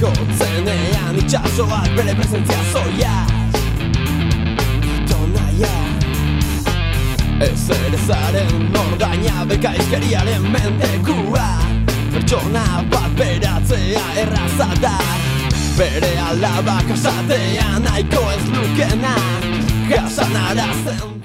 doldariko zenean itxasoak bere presentzia zoia Tonaia Ez ere zaren ordaina bekaizkeriaren mendekua Pertsona bat beratzea erraza da Bere alaba kasatea nahiko ez lukena Kasan arazen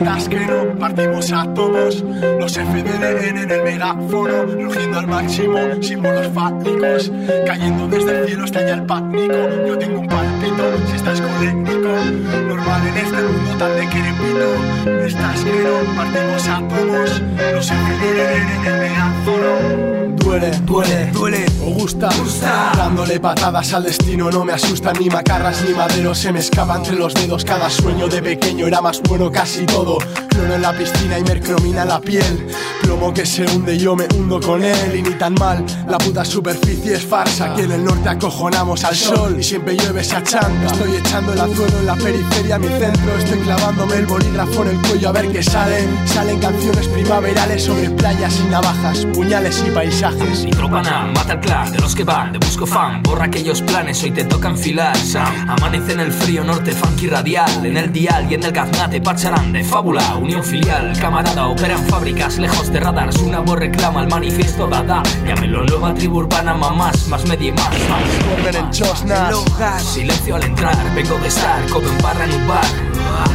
Estás que no partimos a todos Los FDN en el megáfono Rugiendo al máximo, símbolos fácticos Cayendo desde el cielo estalla el pánico. Yo tengo un palpito, si estás coléctico Normal en este mundo tan de querepito Estás que no partimos a todos Los FDN en el megáfono. Duele, duele, duele o gusta, gusta. Dándole patadas al destino no me asustan ni macarras ni maderos Se me escapa entre los dedos. Cada sueño de pequeño Era más bueno casi todo todo. Clono en la piscina y mercromina la piel. Plomo que se hunde y yo me hundo con él. Y ni tan mal, la puta superficie es farsa. Aquí en el norte acojonamos al sol Y siempre llueve esa chanta Estoy echando el anzuelo en la periferia, mi centro. Estoy clavándome el bolígrafo en el cuello a ver qué salen Salen canciones primaverales sobre playas y navajas Puñales y paisajes. Nitropana, mata al clan de los que van de busco fan Borra aquellos planes, hoy te toca enfilar Sam. Amanece en el frío norte, funky radial En el dial y en el gaznate, pacharán de fábula Unión filial, camarada, opera en fábricas Lejos de radars, una voz reclama el manifiesto dada Llámelo nueva tribu urbana, mamás, más media y más, Vuelven en chosnas. Silencio al entrar, vengo de estar, codo en barra en un bar.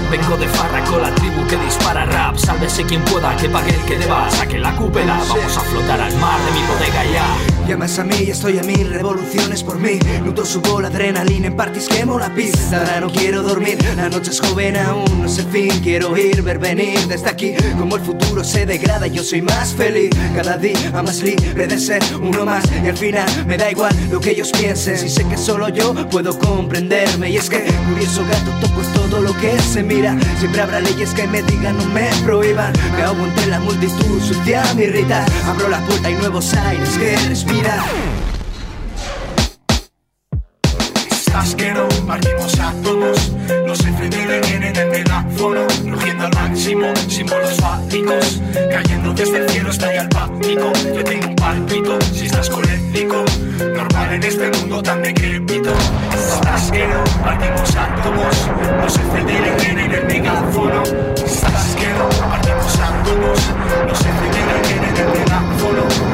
Vengo de farra con la tribu que dispara rap. Sálvese quien pueda, que pague el que deba. Saque la cúpula, vamos a flotar al mar de mi bodega ya Llamas a mí y estoy a mil revoluciones por mí. Luto subo la adrenalina en parties quemo la pista Ahora no quiero dormir, la noche es joven aún no sé fin. Quiero ir, ver venir desde aquí Como el futuro se degrada yo soy más feliz. Cada día más libre de ser uno más Y al final me da igual lo que ellos piensen. Si sé que solo yo puedo comprenderme Y es que curioso gato toco todo lo que se mira. Siempre habrá leyes que me digan no me prohíban. Me ahogo entre la multitud, sucia me irrita. Abro la puerta y nuevos aires que respira Estás que no, partimos átomos Los FDN en el megáfono Rugiendo al máximo, símbolos fálicos Cayendo desde el cielo está el pánico. Yo tengo un pálpito, si estás colérico Normal en este mundo tan decrépito. Estás que no, partimos átomos Los FDN en el megáfono Estás que no, partimos átomos Los FDN en el megáfono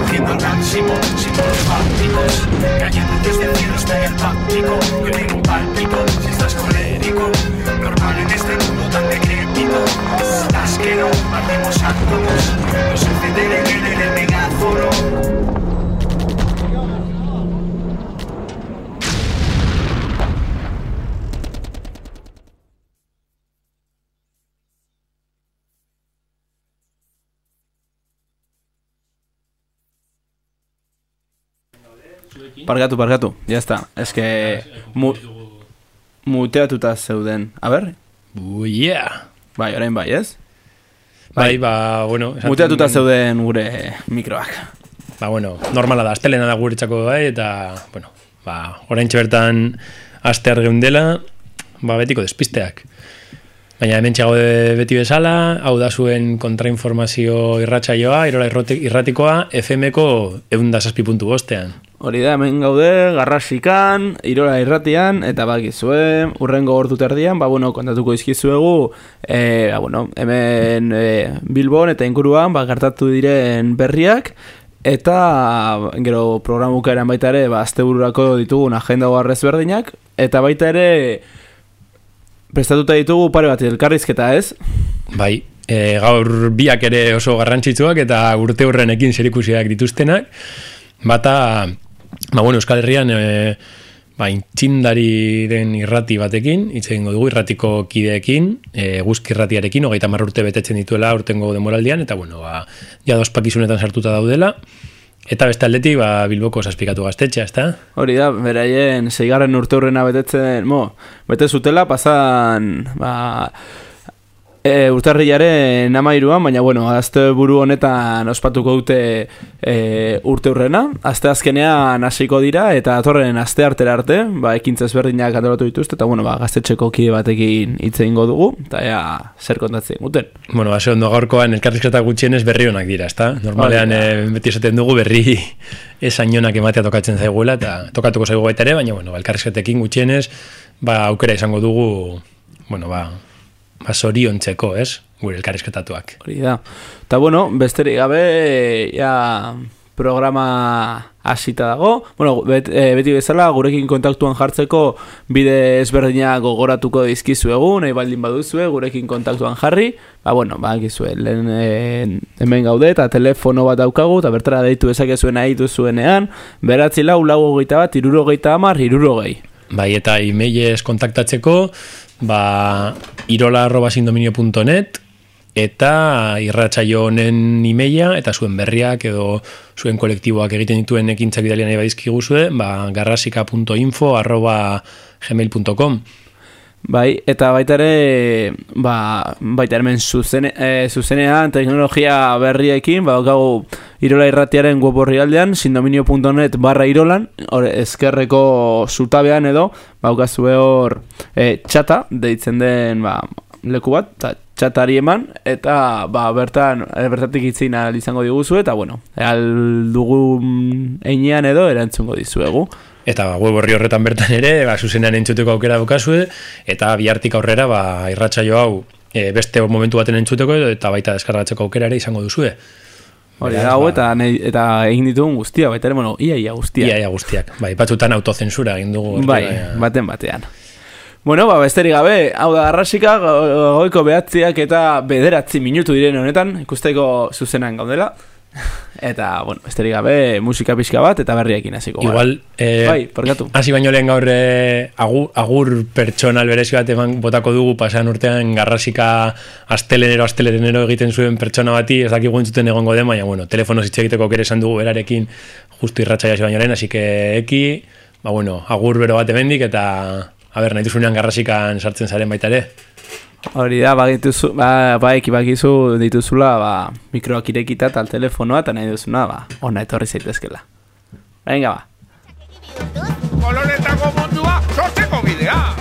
máximo, símbolos fálicos Cayendo desde el cielo está el pánico Yo tengo un pálpito, si estás colérico Normal en este mundo tan decrépito Estás que no, partimos átomos Los FDN en el megáfono Parkatu, parkatu, ya está. Es que... Mu muteatuta zeuden. A ber? Uh, yeah. Bai, orain bai, ez? Bai, ba, bueno... esaten- Muteatuta zeuden gure mikroak. Ba, bueno, normala da, astelena da guretzako bai, eta, bueno, ba, orain bertan astear geundela, ba, betiko despisteak. Baina hemen gaude beti bezala, hau da zuen kontrainformazio irratsaioa, irola irrote- irratikoa, FM-ko eundazazpi puntu bostean. Hori da, hemen gaude, garrasikan, irola irratian, eta bakizue, urrengo ordu terdian, ba, bueno, kontatuko izkizuegu, e, ba, bueno, hemen e, Bilbon eta inguruan, ba, gertatu diren berriak, eta gero programukaeran baita ere, ba, astebururako ditugun agenda garrez berdinak, eta baita ere, prestatuta ditugu pare bat elkarrizketa ez? Bai, e, gaur biak ere oso garrantzitsuak eta urte hurrenekin zerikusiak dituztenak. Bata, ba bueno, Euskal Herrian e, ba, intzindari den irrati batekin, hitz egingo dugu irratiko kideekin, e, guzki irratiarekin, hogeita marra urte betetzen dituela urtengo demoraldian, eta bueno, ba, ja dos pakizunetan sartuta daudela. Eta beste aldetik, ba, Bilboko saspikatu gaztetxea, ezta? Hori da, beraien zeigarren urte betetzen, mo, bete zutela, pasan, ba, e, urtarrilaren amairuan, baina, bueno, azte buru honetan ospatuko dute e, urte hurrena, azte azkenean hasiko dira, eta atorren aste artera arte, ba, ekintza ezberdinak antolatu dituzte, eta, bueno, ba, gaztetxeko kide batekin hitz egingo dugu, eta ea, zer kontatzen guten. Bueno, base ondo gaurkoan elkarrizketa gutxienez berri honak dira, ezta? Normalean e, beti esaten dugu berri esainonak ematea tokatzen zaiguela eta tokatuko zaigu baita ere, baina bueno, ba, elkarrizketekin gutxienez ba, aukera izango dugu bueno, ba, ba soriontzeko, ez? Gure elkarrizketatuak. Hori da. Eta bueno, besterik gabe, ja, programa hasita dago. Bueno, bet, e, beti bezala, gurekin kontaktuan jartzeko bide ezberdinak gogoratuko dizkizuegu, nahi baldin baduzue, gurekin kontaktuan jarri. Ba, bueno, ba, gizue, lehen e, hemen gaude, eta telefono bat daukagu, eta bertara deitu ezakezuen nahi duzuenean, beratzi lau, lau hogeita bat, iruro hogeita amar, iruro gehi. Bai, eta emailez kontaktatzeko, ba, irola arroba sindominio.net eta irratsaio honen imeia eta zuen berriak edo zuen kolektiboak egiten dituen ekintzak bidali nahi badizkiguzue, ba, garrasika.info arroba gmail.com Bai, eta baita ere, ba, baita hemen zuzene, e, zuzenean teknologia berriekin, ba, gau Irola irratiaren web horri aldean, sindominio.net barra irolan, hor eskerreko zutabean edo, baukazue hor e, txata, deitzen den ba, leku bat, eta txatari eman, eta ba, bertan, e, bertatik itzin izango diguzu, eta bueno, al dugun einean edo erantzungo dizuegu. Eta ba, web horri horretan bertan ere, ba, zuzenean entzuteko aukera daukazue, eta bihartik aurrera, ba, irratsaio hau e, beste momentu baten entzuteko, eta baita deskargatzeko aukera ere izango duzue. Hori hau ba, eta, nahi- eta egin ditugun guztia, baita ere, bueno, ia, ia guztia. Ia, ia guztiak. Bai, batzutan autozensura egin dugu. Bai, baina- baten batean. Bueno, ba, besterik gabe, hau da garrasika, go- goiko behatziak eta bederatzi minutu diren honetan, ikusteko zuzenan gaudela. Eta, bueno, besterik gabe, musika pixka bat eta berriekin hasiko. Igual, eh, Bai, porkatu. hasi baino lehen gaur eh, agur, agur pertsonal berezi bat eman botako dugu pasan urtean garrasika astelenero astelenero egiten zuen pertsona bati, ez dakigu entzuten egongo den, baina bueno, telefono hitz egiteko kere esan dugu berarekin justu irratsaia hasi baino lehen, así que eki, ba bueno, agur bero bat emendik eta a ber, nahi duzunean garrasikan sartzen zaren baita ere. Hori da, bagituzu, ba, ba, ekibakizu dituzula, ba, mikroak irekita eta telefonoa, eta nahi duzuna, ba, ona etorri zaitezkela. Venga, ba. Koloretako mundua sortzeko bidea.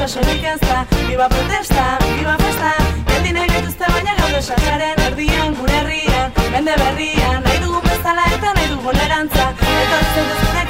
Utza sorik ez da Biba protesta, biba festa, jendine gaituzte baina gaude sasaren erdian gure herrian Mende berrian, nahi dugun bezala eta nahi dugun erantza. Eta zentezunekin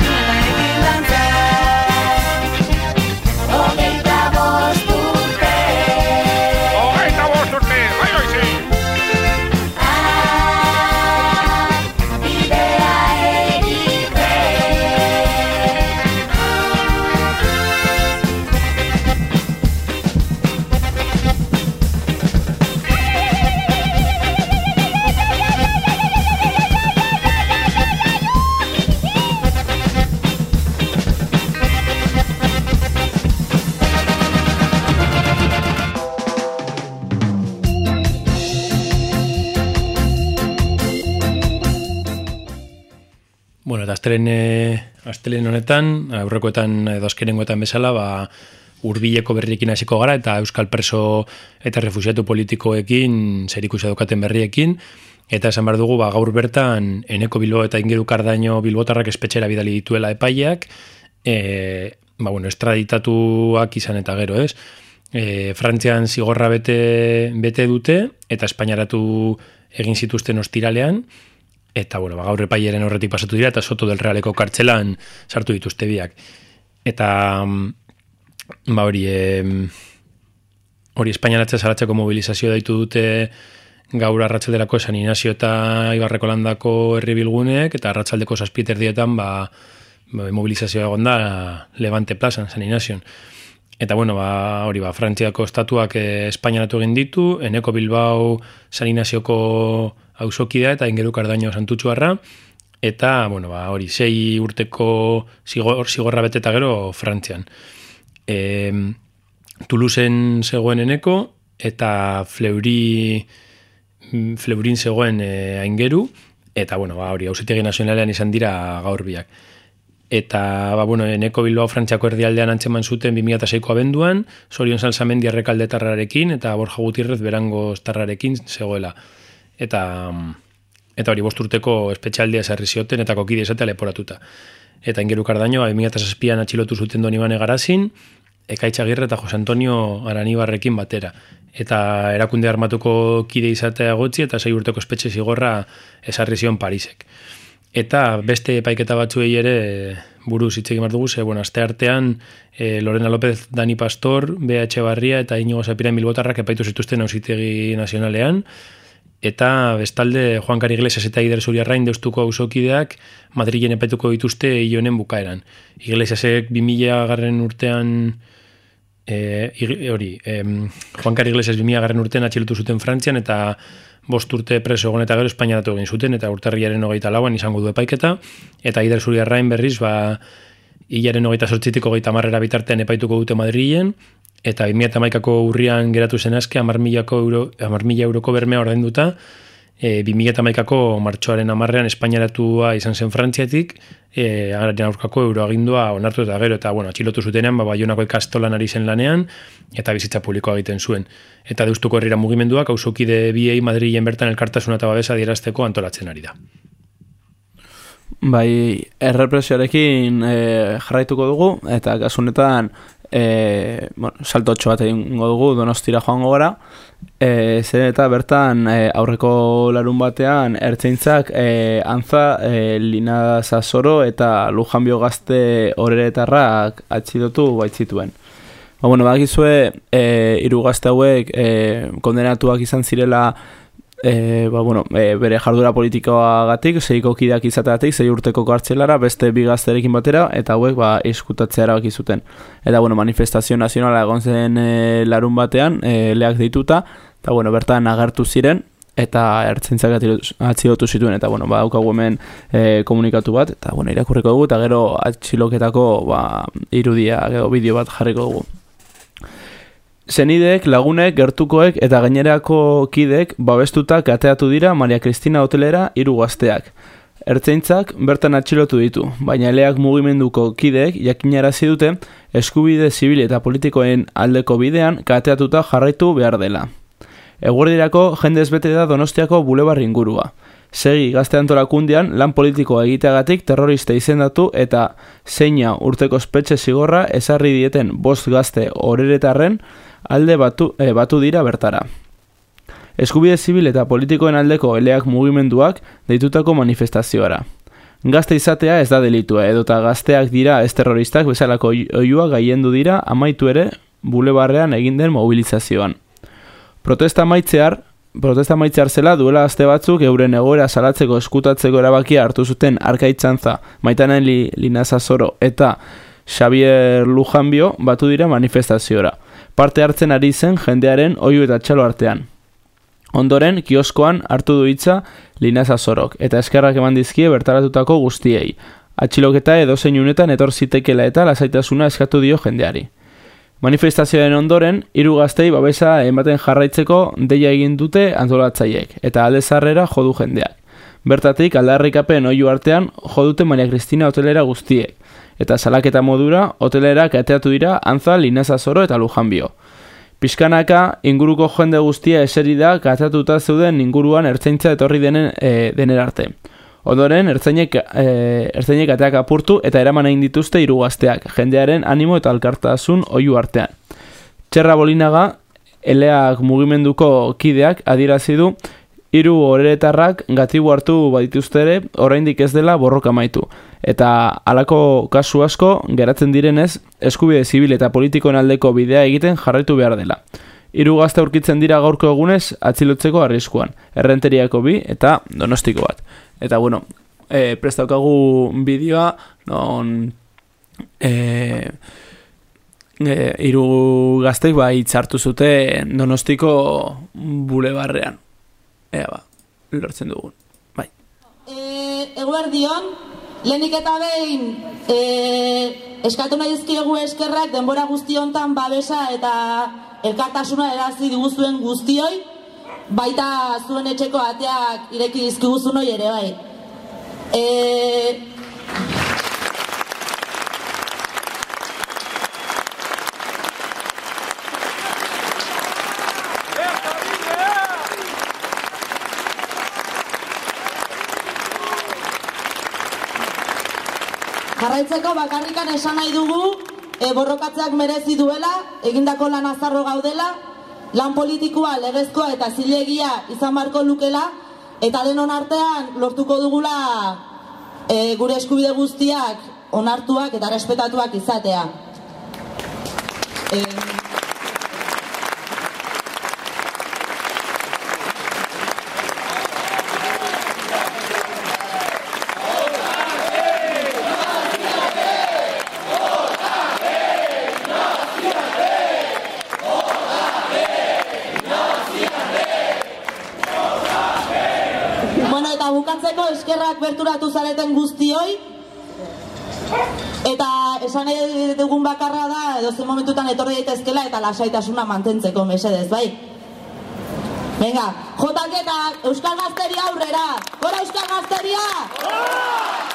astelen, e, astelen honetan, aurrekoetan edo azkenengoetan bezala, ba, urbileko berriekin hasiko gara eta euskal preso eta refusiatu politikoekin zerikusia daukaten berriekin. Eta esan behar dugu ba, gaur bertan eneko bilbo eta ingeru kardaino bilbotarrak espetxera bidali dituela epaileak. E, ba, bueno, estraditatuak izan eta gero, ez? E, Frantzian zigorra bete, bete dute eta Espainiaratu egin zituzten ostiralean eta bueno, ba, gaur epaileren horretik pasatu dira eta soto del realeko kartzelan sartu dituzte biak. Eta mm, ba hori em, hori Espainiaratzea zaratzeko mobilizazio daitu dute gaur arratsalderako San Inazio eta Ibarreko landako herri bilgunek eta arratsaldeko zazpieter dietan ba, ba, mobilizazioa egon da Levante plazan, San Inazion. Eta bueno, ba, hori ba, Frantziako estatuak eh, Espainiaratu egin ditu, Eneko Bilbao San Inazioko auzokidea eta ingeru kardaino santutxuarra, eta, bueno, ba, hori, sei urteko zigor, zigorra bete eta gero Frantzian. E, Toulouseen zegoen eneko, eta Fleury, mm, Fleurin zegoen e, aingeru, eta, bueno, ba, hori, hausitegi nazionalean izan dira gaur biak. Eta, ba, bueno, eneko Bilbao Frantziako erdialdean antzeman zuten 2006ko abenduan, Sorion Salsamendi errekalde tarrarekin, eta Borja Gutierrez berango tarrarekin zegoela. Eta, eta hori bosturteko espetxaldia esarri zioten, eta kokide izatea leporatuta. Eta ingeru kardaino, 2006an atxilotu zuten doni bane garazin, Ekaitz Agirre eta Jose Antonio Aranibarrekin batera. Eta erakunde armatuko kide izatea gotzi eta sei urteko espetxe zigorra esarri zion Parisek. Eta beste epaiketa batzuei ere buruz hitz egin dugu, ze, bueno, aste artean e, Lorena López, Dani Pastor, BH Barria eta Inigo Zapiran Bilbotarrak epaitu zituzten ausitegi nazionalean, eta bestalde Juan Kari Iglesias eta Ider Zuriarrain deustuko auzokideak Madrilen epaituko dituzte ionen bukaeran. Iglesiasek 2000 garren urtean e, hori, e, Juan Kari Iglesias 2000 garren urtean atxilotu zuten Frantzian eta bost urte preso egon eta gero Espainiaratu egin zuten eta urtarriaren hogeita lauan izango du epaiketa eta Ider Zuriarrain berriz ba hilaren hogeita sortzitik hogeita marrera bitartean epaituko dute Madrilen eta 2008ko urrian geratu zen azke amar euro, euroko bermea ordainduta. E, 2008ko martxoaren amarrean Espainiaratua izan zen Frantziatik e, aurkako euroagindua onartu eta gero eta bueno, atxilotu zutenean ba, baionako ikastolan ari zen lanean eta bizitza publikoa egiten zuen. Eta deustuko herrira mugimenduak hausokide biei Madrilen bertan elkartasuna eta babesa dierazteko antolatzen ari da. Bai, errepresioarekin e, jarraituko dugu, eta kasunetan e, bueno, salto bat egingo dugu donostira joango gara, e, zen eta bertan e, aurreko larun batean ertzeintzak e, antza, e, lina zazoro eta lujanbio gazte horeretarrak atxidotu baitzituen. Ba, bueno, bakizue, e, iru gazte hauek e, kondenatuak izan zirela e, ba, bueno, e, bere jardura politikoagatik, zeiko kideak izateagatik, zei urteko kartzelara, beste bi gazterekin batera, eta hauek ba, eskutatzea erabaki zuten. Eta bueno, manifestazio nazionala egon zen e, larun batean, e, leak deituta, eta bueno, bertan agertu ziren, eta ertzaintzak atxilotu zituen, eta bueno, ba, daukagu hemen e, komunikatu bat, eta bueno, irakurriko dugu, eta gero atxiloketako ba, irudia, gero bideo bat jarriko dugu. Zenideek, lagunek, gertukoek eta gainerako kidek babestuta kateatu dira Maria Cristina hotelera hiru gazteak. Ertzaintzak bertan atxilotu ditu, baina eleak mugimenduko kideek jakinarazi dute eskubide zibil eta politikoen aldeko bidean kateatuta jarraitu behar dela. Eguerdirako jendez bete da Donostiako bulebar ingurua. Segi gazte antolakundian lan politikoa egiteagatik terrorista izendatu eta zeina urteko espetxe zigorra ezarri dieten bost gazte horeretarren alde batu, eh, batu dira bertara. Eskubide zibil eta politikoen aldeko eleak mugimenduak deitutako manifestazioara. Gazte izatea ez da delitua, edota gazteak dira ez terroristak bezalako oiua gaiendu dira amaitu ere bulebarrean egin den mobilizazioan. Protesta maitzear, protesta maitzear zela duela aste batzuk euren egoera salatzeko eskutatzeko erabakia hartu zuten arkaitzantza maitanen li, linazazoro eta Xavier Lujanbio batu dira manifestaziora. Parte hartzen ari zen jendearen oiu eta txalo artean. Ondoren, kioskoan hartu du hitza linazazorok eta eskerrak eman dizkie bertaratutako guztiei. Atxiloketa edo zein unetan etor zitekela eta lasaitasuna eskatu dio jendeari. Manifestazioaren ondoren, hiru gaztei babesa ematen jarraitzeko deia egin dute antolatzaiek, eta alde zarrera jodu jendeak. Bertatik, aldarrikapen oiu artean, jodute Maria Cristina hotelera guztiek, eta salaketa modura, hotelera kateatu dira Antza, Linazazoro eta Lujanbio. Piskanaka, inguruko jende guztia eseri da kateatuta zeuden inguruan ertzaintza etorri denen, e, dener arte. Ondoren, ertzainek, e, ertzainek ateak apurtu eta eraman egin dituzte hiru gazteak, jendearen animo eta alkartasun oiu artean. Txerra Bolinaga, eleak mugimenduko kideak adierazi du hiru horeretarrak gatibu hartu badituzte ere oraindik ez dela borroka amaitu. Eta halako kasu asko geratzen direnez eskubide zibil eta politikoen aldeko bidea egiten jarraitu behar dela. Hiru gazte aurkitzen dira gaurko egunez atzilotzeko arriskuan, errenteriako bi eta donostiko bat. Eta bueno, e, prestaukagu bideoa non e, e, hiru gazteik ba hitzartu zute donostiko bulebarrean. Ea ba, lortzen dugun. Bai. E, eguerdion, lehenik eta behin e, eskatu nahi dizkiegu eskerrak denbora guzti hontan babesa eta elkartasuna erazi diguzuen guztioi, baita zuen etxeko ateak ireki dizkiguzun hoi ere bai. E, Jarraitzeko bakarrikan esan nahi dugu e, borrokatzeak merezi duela, egindako lan azarro gaudela, lan politikoa, legezkoa eta zilegia izan barko lukela, eta denon artean lortuko dugula e, gure eskubide guztiak onartuak eta respetatuak izatea. E, eskerrak berturatu zareten guztioi. Eta esan dugun bakarra da, edo zen momentutan etorri daitezkela eta lasaitasuna mantentzeko mesedez, bai? Venga, jotak eta Euskal Gazteria aurrera! Gora Euskal Gazteria!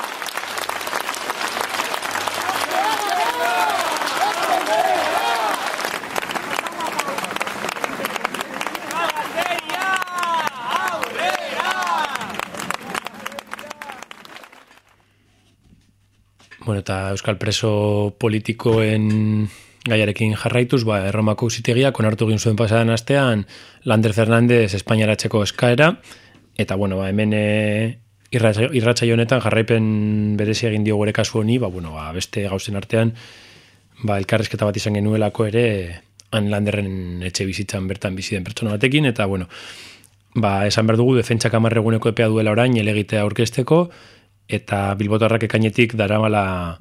Bueno, eta Euskal Preso politikoen gaiarekin jarraituz, ba, Erromako usitegiak onartu egin zuen pasadan astean Lander Fernandez Espainiaratzeko eskaera, eta bueno, ba, hemen e, irratxa, irratxa honetan jarraipen berezi egin dio gure kasu honi, ba, bueno, ba, beste gauzen artean, ba, elkarrezketa bat izan genuelako ere, han Landerren etxe bizitzan bertan bizi den pertsona batekin, eta bueno, ba, esan behar dugu, defentsak amarreguneko epea duela orain, elegitea aurkezteko, eta bilbotarrak ekainetik daramala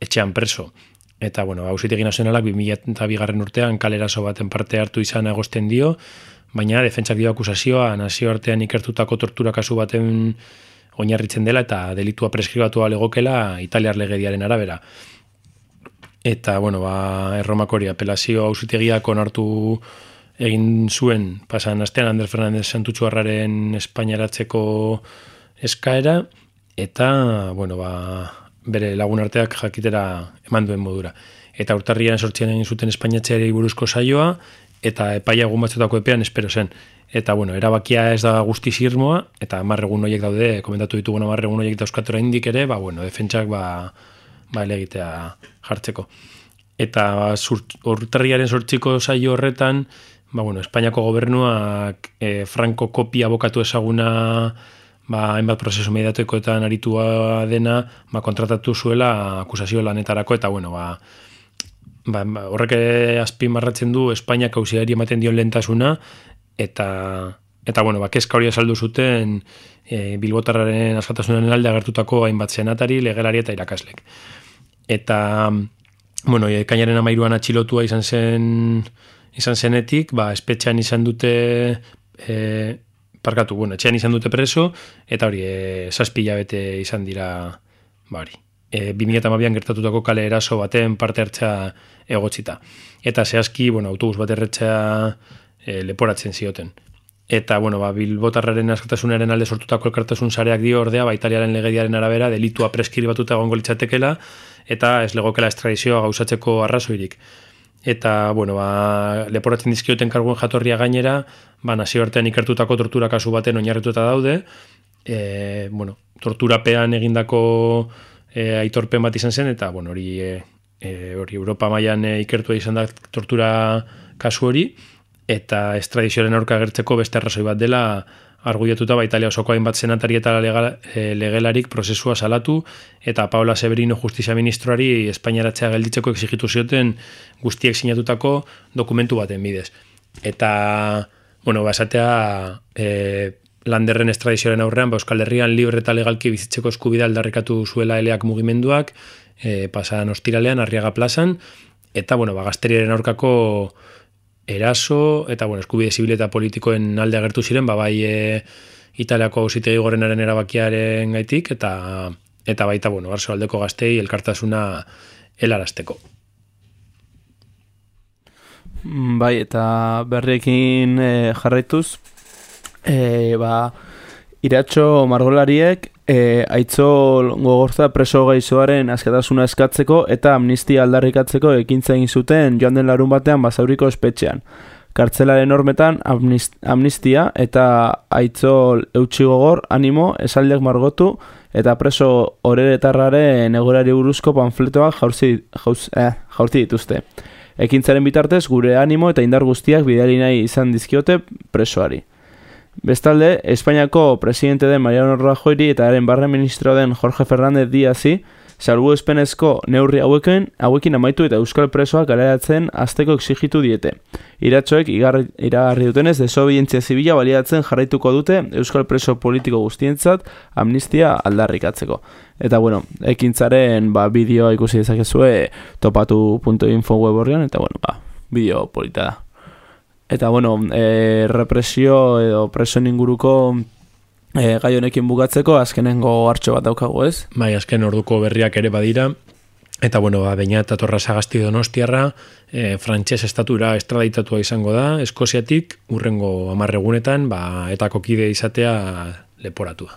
etxean preso. Eta, bueno, hausitegi nazionalak 2002 garren urtean kaleraso baten parte hartu izan agosten dio, baina defentsak dio akusazioa nazioartean ikertutako tortura kasu baten oinarritzen dela eta delitua preskribatua legokela italiar legediaren arabera. Eta, bueno, ba, erromako hori apelazio hausitegiak onartu egin zuen pasan astean Ander Fernandez Santutxuarraren espainaratzeko eskaera, eta, bueno, ba, bere lagun arteak jakitera eman duen modura. Eta urtarrian sortzian egin zuten Espainiatzeari buruzko saioa, eta epaia egun batzutako epean espero zen. Eta, bueno, erabakia ez da guzti zirmoa, eta marregun noiek daude, komentatu ditugu marregun noiek dauzkatora indik ere, ba, bueno, defentsak ba, ba elegitea jartzeko. Eta ba, urtarriaren sortziko saio horretan, ba, bueno, Espainiako gobernuak e, Franco kopia bokatu ezaguna ba, hainbat prozesu mediatoekoetan aritua dena, ba, kontratatu zuela akusazio lanetarako, eta bueno, ba, ba, ba horrek azpin marratzen du Espainiak hausiari ematen dion lentasuna, eta eta bueno, ba, keska hori esaldu zuten e, Bilbotarraren askatasunaren alde agertutako hainbat senatari, legelari eta irakaslek. Eta, bueno, e, kainaren amairuan atxilotua izan zen izan zenetik, ba, espetxean izan dute e, parkatu, bueno, etxean izan dute preso, eta hori, e, saspila bete izan dira, ba hori, e, 2008an gertatutako kale eraso baten parte hartza egotzita. Eta zehazki, bueno, autobus bat erretzea e, leporatzen zioten. Eta, bueno, ba, bilbotarraren askatasunaren alde sortutako elkartasun sareak dio ordea, ba, italiaren legediaren arabera, delitua preskiribatuta egongo litzatekela, eta ez legokela estradizioa gauzatzeko arrazoirik eta bueno, ba, leporatzen dizkioten karguen jatorria gainera, ba, nazioartean ikertutako tortura kasu baten oinarrituta daude, e, bueno, torturapean egindako e, aitorpen bat izan zen, eta bueno, hori, e, e hori Europa mailan e, ikertua izan da tortura kasu hori, eta estradizioaren aurka gertzeko beste arrazoi bat dela arguietuta ba Italia osoko hainbat senatari eta legal, e, legelarik prozesua salatu eta Paula Severino justizia ministroari Espainiaratzea gelditzeko exigitu zioten guztiek sinatutako dokumentu baten bidez. Eta, bueno, basatea e, landerren estradizioaren aurrean, ba, Euskal Herrian libre eta legalki bizitzeko eskubida aldarrikatu zuela eleak mugimenduak, e, pasan ostiralean, arriaga plazan, eta, bueno, ba, gazteriaren aurkako eraso, eta bueno, eskubide zibil eta politikoen alde agertu ziren, ba, bai e, italiako ausitegi gorenaren erabakiaren gaitik, eta eta baita, bueno, arso aldeko gaztei elkartasuna helarazteko. Mm, bai, eta berriekin e, jarraituz, e, ba, iratxo margolariek e, aitzol gogorza preso gaizoaren azkatasuna eskatzeko eta amnistia aldarrikatzeko ekintza egin zuten joan den larun batean basauriko espetxean. Kartzelaren hormetan amnistia eta aitzol eutxi gogor animo esaldiak margotu eta preso horeretarraren egorari buruzko panfletoak jaurzi, jauz, eh, jaurzi dituzte. Ekintzaren bitartez gure animo eta indar guztiak bidali nahi izan dizkiote presoari. Bestalde, Espainiako presidente den Mariano Rajoyri eta haren barren ministro den Jorge Fernández Diazi, salbu espenezko neurri haueken, hauekin amaitu eta euskal presoak galeratzen azteko exigitu diete. Iratxoek iragarri dutenez desobedientzia zibila baliatzen jarraituko dute euskal preso politiko guztientzat amnistia aldarrikatzeko. Eta bueno, ekintzaren ba, bideoa ikusi dezakezue topatu.info web horrean, eta bueno, ba, bideo polita da. Eta, bueno, e, represio edo presoen inguruko e, gai honekin bukatzeko, azkenengo hartxo bat daukagu ez? Bai, azken orduko berriak ere badira, eta, bueno, ba, baina eta torra sagasti donostiarra, e, frantxez estatura estradaitatua izango da, eskoziatik, urrengo amarregunetan, ba, eta kokide izatea leporatua.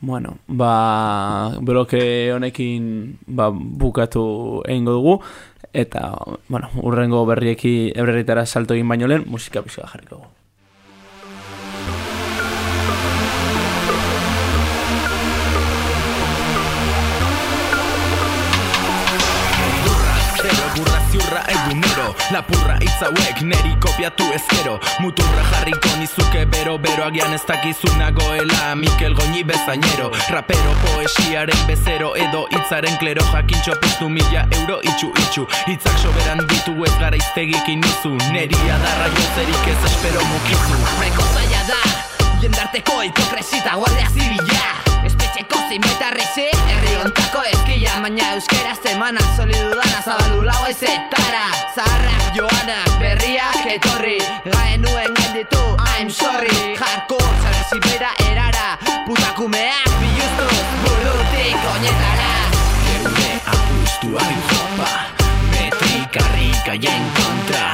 Bueno, ba, bloke honekin ba, bukatu egingo dugu. Eta, bueno, urrengo berrieki ebrerritara salto egin baino lehen, musika pizka jarriko lapurra egunero Lapurra hitz hauek neri kopiatu ezkero Muturra jarriko nizuke bero bero agian ez dakizu nagoela. Mikel Goñi bezainero Rapero poesiaren bezero. Edo hitzaren klero Jakintxo piztu mila euro itxu itxu. Hitzak soberan ditu ez gara iztegik inizu. Neri adarra jozerik ez espero mukizu. Zaila da Jendarteko hipokresita guardia zibila Zinbaitarrezi Herri ontako eskila Baina euskeraz emana solidudana Zabaldu lau ezetara Zaharrak joanak berriak etorri Gaenuen gainditu I'm sorry. Hardcore zarezi bera erara Putakumeak biluztuz Burutik oinetara. Geure apustuaren jopa Metrika jaien kontra.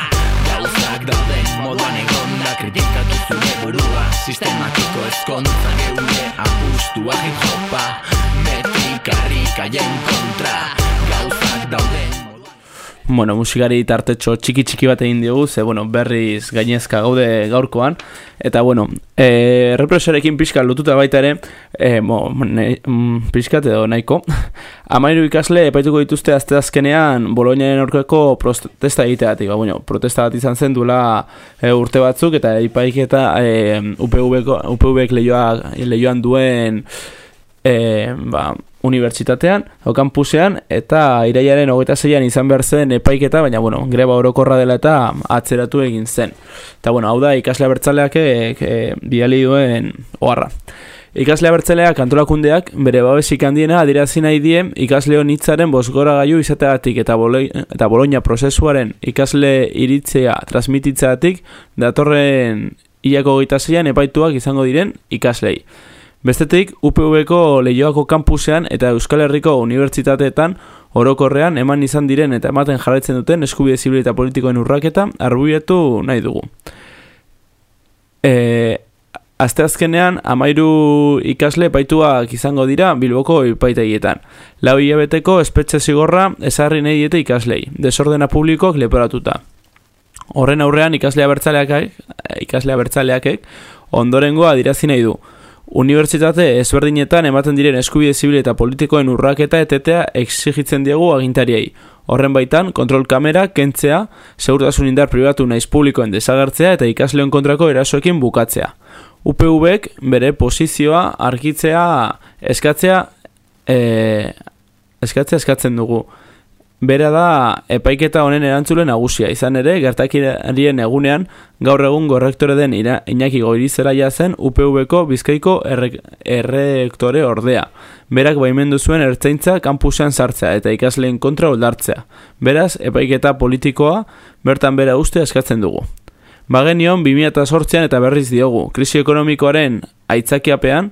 Gauzak dauden moduan egonda Kritikatu zure burua. Sistematiko ezkontza Geure apustuaren jopa Metrika jaien kontra Gauzak dauden Bueno, musikari tartetxo txiki txiki bat egin diogu, ze bueno, berriz gainezka gaude gaurkoan. Eta bueno, e, represorekin pixka lotuta baita ere, e, mo, ne, mm, pixkat edo nahiko. Amairu ikasle epaituko dituzte azte azkenean Boloñaren aurkako protesta egiteatik. Ba, bueno, protesta bat izan zen duela e, urte batzuk eta ipaiketa e, UPV-ko, UPV-ek lehioa, lehioan duen e, ba, unibertsitatean, o kampusean, eta iraiaren hogeita zeian izan behar zen epaiketa, baina, bueno, greba orokorra dela eta atzeratu egin zen. Eta, bueno, hau da, ikasle abertzaleak e, bidali duen oharra. Ikasle abertzaleak antolakundeak, bere babesik handiena adirazi nahi die ikasle hitzaren bosgora gaiu izateagatik eta, bolo, eta boloina prozesuaren ikasle iritzea transmititzeagatik datorren iako hogeita zeian epaituak izango diren ikaslei. Bestetik, UPV-ko lehioako kampusean eta Euskal Herriko unibertsitateetan orokorrean eman izan diren eta ematen jarraitzen duten eskubide zibil eta politikoen urraketa arbuietu nahi dugu. E, Asteazkenean, amairu ikasle epaituak izango dira Bilboko ipaitegietan. Lau hilabeteko espetxe zigorra ezarri nahi diete ikaslei, desordena publikoak leporatuta. Horren aurrean ikaslea bertzaleakek, ikaslea bertzaleakek ondorengoa dirazi nahi du. Unibertsitate ezberdinetan ematen diren eskubide zibil eta politikoen urraketa etetea exigitzen diegu agintariei. Horren baitan, kontrol kamera, kentzea, segurtasun indar pribatu naiz publikoen desagertzea eta ikasleon kontrako erasoekin bukatzea. UPV-ek bere posizioa argitzea eskatzea e, eskatzea eskatzen dugu. Bera da epaiketa honen erantzule nagusia, izan ere, gertakirien egunean, gaur egun gorrektore den ira, Iñaki Goirizera jazen UPV-ko bizkaiko erre, errektore ordea. Berak baimendu zuen ertzaintza kampusean sartzea eta ikasleen kontra oldartzea. Beraz, epaiketa politikoa bertan bera uste eskatzen dugu. Bagenion 2008an eta berriz diogu, krisi ekonomikoaren aitzakiapean,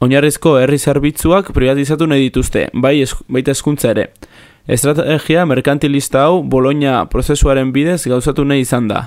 oinarrizko herri zerbitzuak privatizatu nahi dituzte, bai baita eskuntza ere. Estrategia merkantilista hau Bologna prozesuaren bidez gauzatu nahi izan da.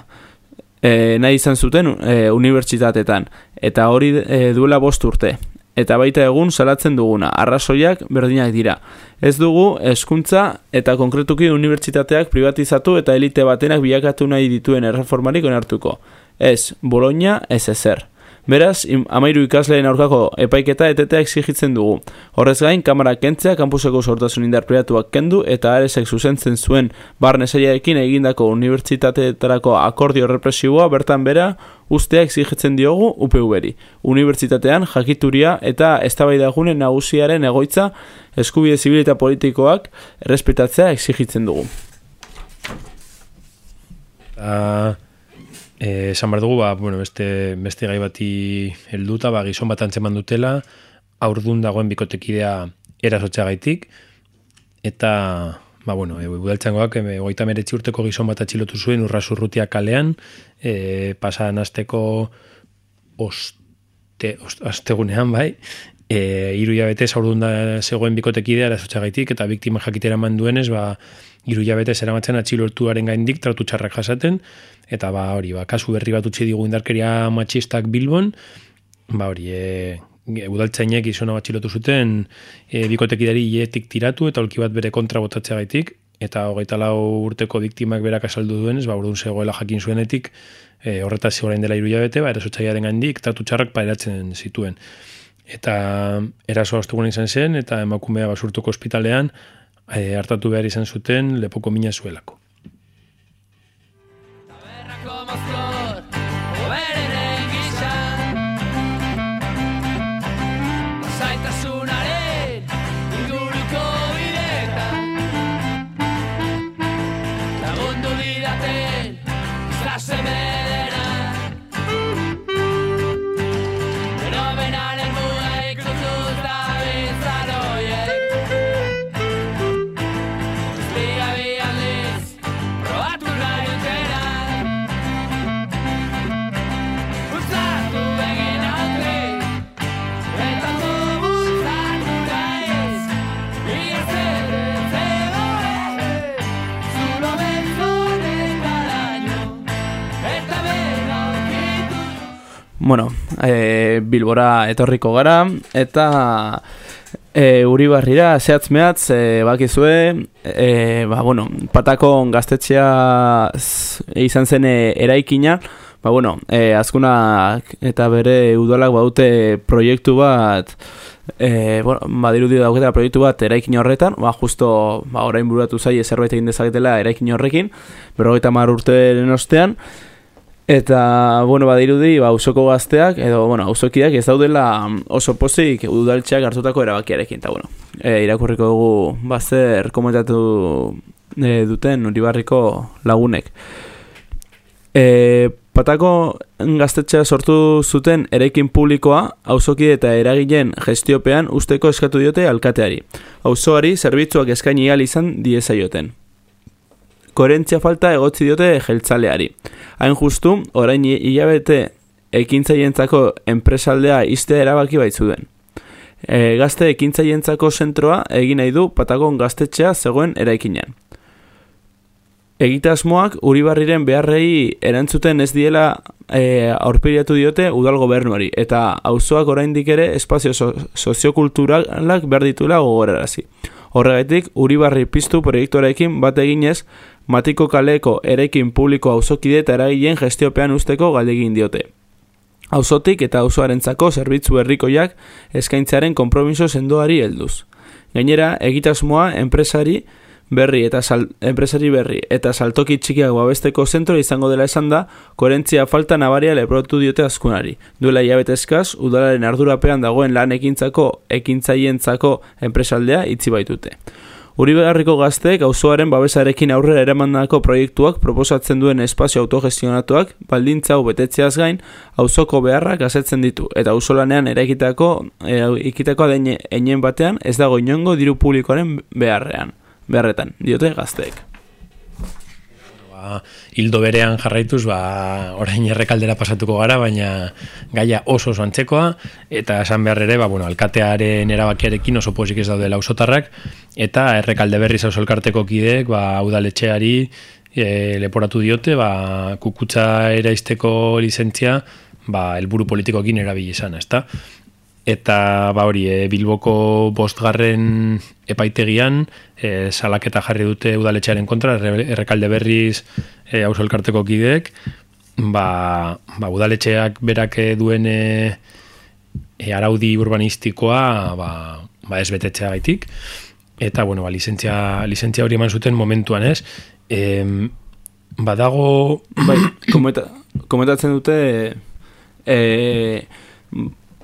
E, nahi izan zuten e, unibertsitatetan. Eta hori e, duela bost urte. Eta baita egun salatzen duguna. Arrazoiak berdinak dira. Ez dugu hezkuntza eta konkretuki unibertsitateak privatizatu eta elite batenak bilakatu nahi dituen erreformarik onartuko. Ez, Bologna ez ezer. Beraz, amairu ikasleen aurkako epaiketa etetea exigitzen dugu. Horrez gain, kamara kentzea, kampuseko sortasun indarpriatuak kendu eta aresek zuzentzen zuen barne seriaekin egindako unibertsitateetarako akordio represiboa bertan bera ustea exigitzen diogu UPV-eri. Unibertsitatean jakituria eta eztabaidagune nagusiaren egoitza eskubide zibil eta politikoak errespetatzea exigitzen dugu. Uh, esan behar dugu, ba, bueno, beste, beste gai bati helduta, ba, gizon bat antzeman dutela, aurdun dagoen bikotekidea erasotxa gaitik, eta, ba, bueno, e, budaltzangoak, e, goita meretzi urteko gizon bat atxilotu zuen urra zurrutia kalean, e, pasan azteko oste, oste, astegunean, bai, e, iru jabete zaurdun da zegoen bikotekidea erasotxa gaitik, eta biktima jakitera manduenez, ba, iru jabete zeramatzen atxilortuaren gaindik tratu txarrak jasaten, eta ba hori, ba, kasu berri bat utzi digu indarkeria matxistak Bilbon, ba hori, e, e udaltzainek izona batxilotu zuten e, bikotekidari ietik tiratu eta olki bat bere kontra botatzea gaitik, eta hogeita lau urteko biktimak berak asaldu duenez, ba urduan zegoela jakin zuenetik, e, horretaz orain dela iruia bete, ba erasotzaiaren gandik, tratu txarrak pairatzen zituen. Eta eraso ostegun izan zen, eta emakumea basurtuko ospitalean, e, hartatu behar izan zuten lepoko mina zuelako. Bueno, e, Bilbora etorriko gara, eta e, Uribarrira, zehatz mehatz, e, bakizue, e, ba, bueno, patakon gaztetxea izan zen eraikina, ba, bueno, e, azkunak eta bere udalak baute proiektu bat, e, bueno, badirudi dauketela proiektu bat eraikin horretan, ba, justo, ba, orain buratu zaie zerbait egin dezaketela eraikin horrekin, berrogeita mar urteren ostean, Eta, bueno, badirudi, ba, usoko gazteak, edo, bueno, usokiak ez daudela mm, oso pozik udaltxeak hartutako erabakiarekin, eta, bueno, e, irakurriko dugu, bazer komentatu e, duten Uribarriko lagunek. E, patako gaztetxea sortu zuten erekin publikoa, auzoki eta eragilen gestiopean usteko eskatu diote alkateari. Auzoari zerbitzuak eskaini izan diezaioten koherentzia falta egotzi diote jeltzaleari. Hain justu, orain hi- hilabete ekintzaientzako enpresaldea iztea erabaki baitzuden. E, gazte ekintzaientzako zentroa egin nahi du Patagon gaztetxea zegoen eraikinean. Egitasmoak Uribarriren beharrei erantzuten ez diela e, aurpiriatu diote udal gobernuari eta auzoak oraindik ere espazio so soziokulturalak behar ditula gogorarazi. Horregatik, Uribarri piztu proiektuarekin bat eginez, Matiko kaleko erekin publiko auzokide eta eragileen gestiopean usteko galdegin diote. Auzotik eta auzoarentzako zerbitzu herrikoiak eskaintzaren konpromiso sendoari helduz. Gainera, egitasmoa enpresari berri eta sal, enpresari berri eta saltoki txikiak babesteko zentro izango dela esan da, koherentzia falta nabaria leprotu diote askunari. Duela hilabete eskaz, udalaren ardurapean dagoen lan ekintzako ekintzaientzako enpresaldea itzi baitute. Uribegarriko gazteek auzoaren babesarekin aurrera eramandako proiektuak proposatzen duen espazio autogestionatuak baldintza betetzeaz gain auzoko beharrak asetzen ditu eta auzolanean eraikitako e, ikitako einen batean ez dago inongo diru publikoaren beharrean beharretan diote gazteek. Ba, hildo berean jarraituz, ba, orain errekaldera pasatuko gara, baina gaia oso oso antzekoa, eta esan behar ere, ba, bueno, alkatearen erabakiarekin oso pozik ez daudela ausotarrak, eta errekalde berriz auzo elkarteko kideek, ba, udaletxeari e, leporatu diote, ba, kukutza eraisteko lizentzia, ba, helburu politikoekin erabili izan, ezta? Eta ba hori, e, Bilboko bostgarren epaitegian e, salaketa jarri dute udaletxearen kontra, erre- errekalde berriz e, elkarteko kideek, ba, ba udaletxeak berak duen e, araudi urbanistikoa ba, ba ez betetzea gaitik. Eta, bueno, ba, lizentzia, lizentzia hori eman zuten momentuan ez. E, badago... Bai, kometa, komentatzen dute e,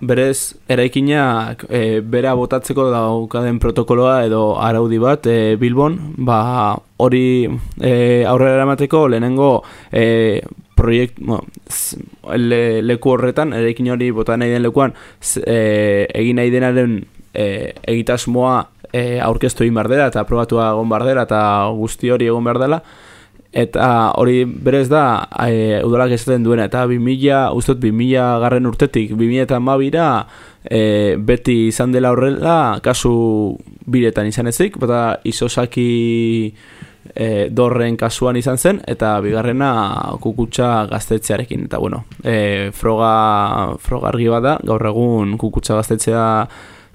berez eraikinak e, bera botatzeko daukaden protokoloa edo araudi bat e, Bilbon, ba hori e, aurrera eramateko lehenengo e, proiekt, bueno, le, leku horretan, eraikin hori bota nahi den lekuan, e, egin nahi denaren e, egitasmoa e, aurkeztu egin behar dela eta aprobatua egon behar dela eta guzti hori egon behar dela eta hori berez da e, udalak esaten duena eta 2000, ustot 2000 garren urtetik 2000 eta mabira e, beti izan dela horrela kasu biretan izan ezik eta isosaki e, dorren kasuan izan zen eta bigarrena kukutsa gaztetzearekin eta bueno, e, froga, froga argi bada gaur egun kukutsa gaztetzea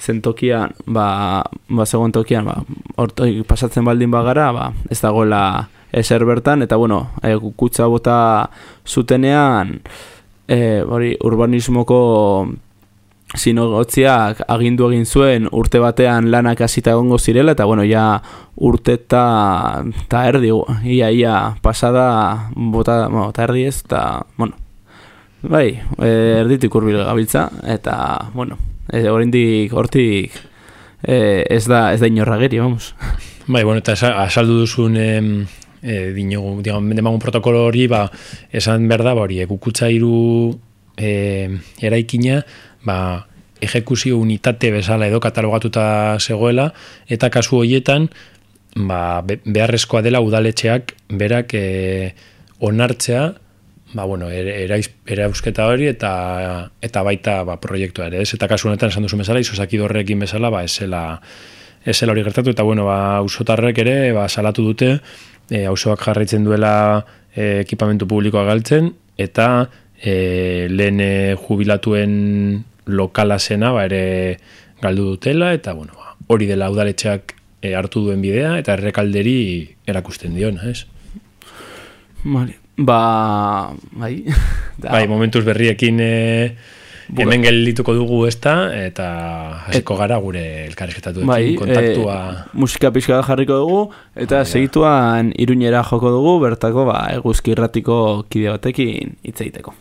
zentokian, ba, ba zegoen tokian, ba, hortoik pasatzen baldin bagara, ba, ez dagoela eser bertan, eta bueno, e, kukutsa bota zutenean, e, hori, urbanismoko sinogotziak agindu egin zuen urte batean lanak hasita egongo zirela eta bueno, ja urte eta ta erdi ia ia pasada bota, bueno, ta erdi ez eta bueno, bai, e, erditik hurbil gabiltza eta bueno, e, oraindik hortik e, ez da ez da inorrageri, vamos. Bai, bueno, eta asaldu duzun em, e, dinogu, digamos, demagun protokolo hori, ba, esan behar da, ba, hori, kukutza hiru e, eraikina, ba, ejekuzio unitate bezala edo katalogatuta zegoela, eta kasu horietan, ba, be- beharrezkoa dela udaletxeak berak e, onartzea, ba, bueno, er- erausketa hori eta eta baita ba, proiektua ere, ez? Eta kasu honetan esan duzu bezala, izosaki dorrekin bezala, ba, esela, esela hori gertatu, eta bueno, ba, ausotarrek ere, ba, salatu dute, e, auzoak jarraitzen duela e, ekipamentu publikoa galtzen, eta e, lehen e, jubilatuen lokala zena, ba, ere galdu dutela, eta bueno, ba, hori dela udaletxeak e, hartu duen bidea, eta errekalderi erakusten diona, ez? Vale. Ba, bai. Da, Bai, momentuz berriekin e, hemen geldituko dugu ezta, eta hasiko gara gure elkarrizketatuekin bai, kontaktua... e, musika pixka jarriko dugu, eta segituan iruñera joko dugu, bertako ba, eguzki irratiko kide batekin hitz egiteko.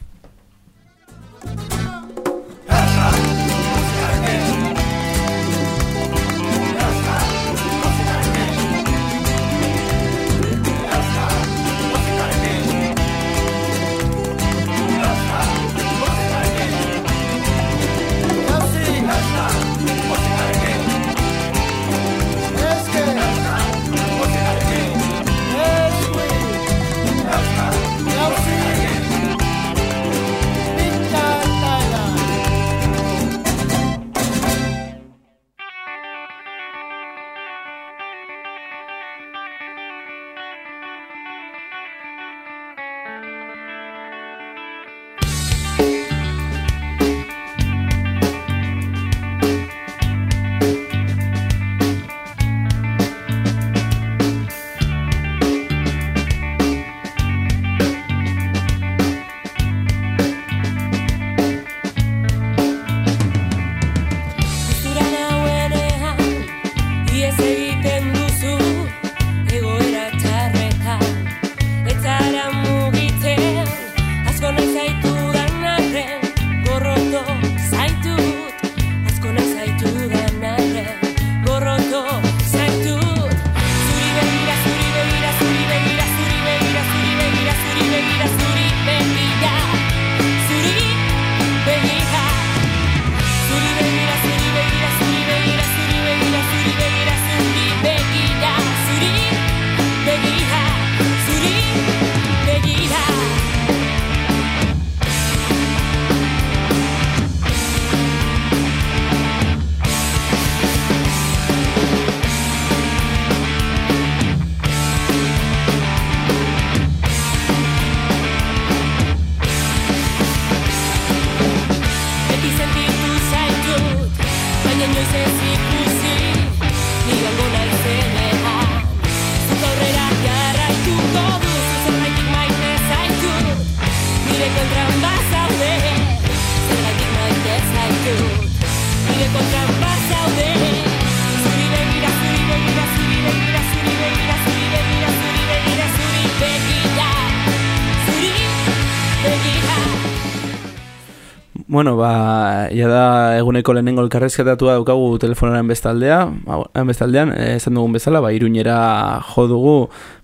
Bueno, ba, ja da eguneko lehenengo elkarrezketatua daukagu telefonaren bestaldea, ba, bestaldean, eh, esan dugun bezala, ba, iruñera jo dugu,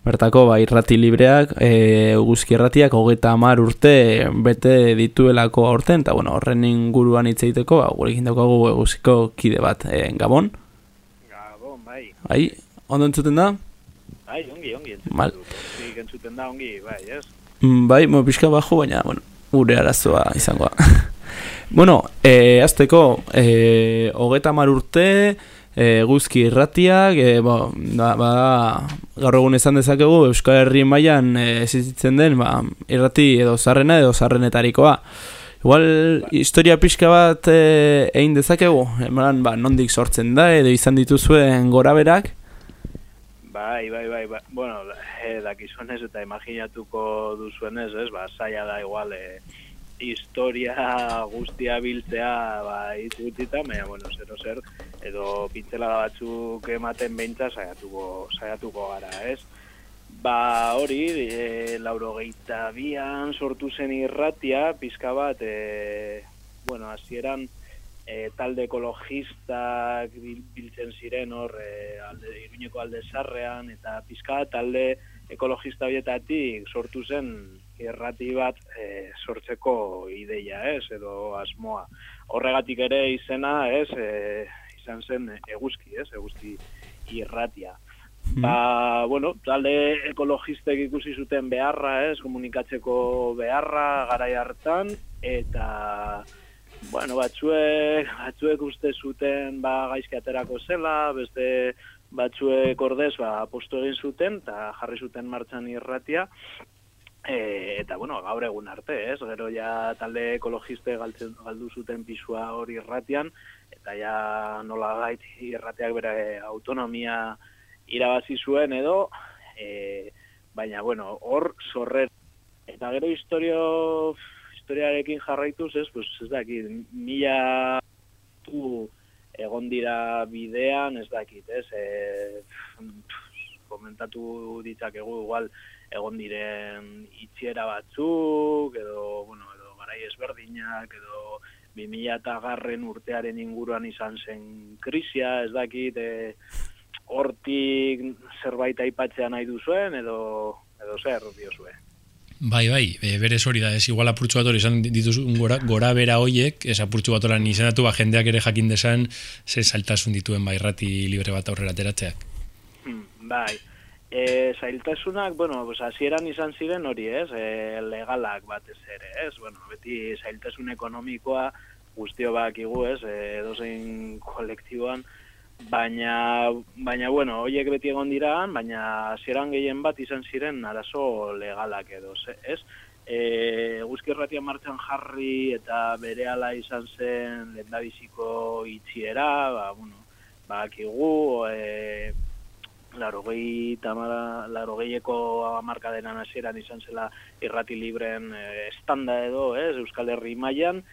bertako, ba, irrati libreak, e, guzki irratiak, hogeta amar urte bete dituelako aurten, eta, bueno, horren inguruan hitz egiteko, ba, gurekin daukagu eguziko kide bat, e, Gabon, Gabon, bai. bai, ondo entzuten da? Bai, ongi, ongi. entzuten Mal. entzuten da ongi, bai, ez? Mm, Bai, mo pixka bajo, baina, bueno, gure arazoa izangoa. bueno, e, azteko, e, hogeta mar urte, e, guzki irratiak, e, ba, ba, ba, gaur egun esan dezakegu Euskal Herri mailan e, existitzen den, ba, irrati edo zarrena edo zarrenetarikoa. Igual, historia pixka bat e, egin dezakegu, eman, ba, nondik sortzen da, edo izan dituzuen goraberak, Bai, bai, bai, bai. Bueno, eh, dakizuenez eta imaginatuko duzuenez, ez? Ba, zaila da igual, eh, historia guztia biltzea, ba, hitz gutxitan, baina, bueno, zero zer, edo pintzelada batzuk ematen beintza saiatuko, saiatuko gara, ez? Ba, hori, e, laurogeita bian sortu zen irratia, pizka bat, e, bueno, hasieran e, talde ekologistak bil- biltzen ziren hor e, alde, iruñeko alde zarrean, eta pizka talde ekologista horietatik sortu zen irrati bat e, sortzeko ideia, ez, edo asmoa. Horregatik ere izena, ez, e, izan zen eguzki, ez, eguzki irratia. Ba, bueno, talde ekologistek ikusi zuten beharra, ez, komunikatzeko beharra garai hartan, eta, bueno, batzuek, batzuek uste zuten, ba, gaizki aterako zela, beste batzuek ordez, ba, apostu egin zuten, eta jarri zuten martxan irratia, E, eta, bueno, gaur egun arte, ez? Gero ja talde ekologiste galtzen, galdu zuten pisua hori irratian, eta ja nola gait irrateak bere autonomia irabazi zuen edo, e, baina, bueno, hor zorrer. Eta gero historio, historiarekin jarraituz, ez, pues, ez dakit, mila tu egon dira bidean, ez dakit, ez, e, komentatu ditzakegu igual egon diren itxiera batzuk, edo, bueno, edo garai ezberdinak, edo 2000 eta garren urtearen inguruan izan zen krisia, ez dakit, e, hortik zerbait aipatzea nahi duzuen, edo, edo zer diozue. Bai, bai, e, berez hori da, ez igual apurtxu bat hori izan dituzun gora, gora bera hoiek, ez apurtxu bat horan izanatu, ba, jendeak ere jakin desan, ze saltasun dituen bai rati libre bat aurrera teratzeak. Hmm, bai, e, zailtasunak, bueno, pues, hasieran izan ziren hori, ez, e, legalak batez ere, ez, bueno, beti zailtasun ekonomikoa guztio bakigu, ez, e, edozein kolektiboan, baina, baina bueno, hoiek beti egon dira, baina hasieran gehien bat izan ziren arazo legalak edo, ez? E, guzki erratia martxan jarri eta berehala izan zen lehendabiziko itxiera, ba, bueno, bakigu, e, larogei tamara, larogeieko amarkadenan hasieran izan zela irrati libren e, estanda edo, ez, Euskal Herri mailan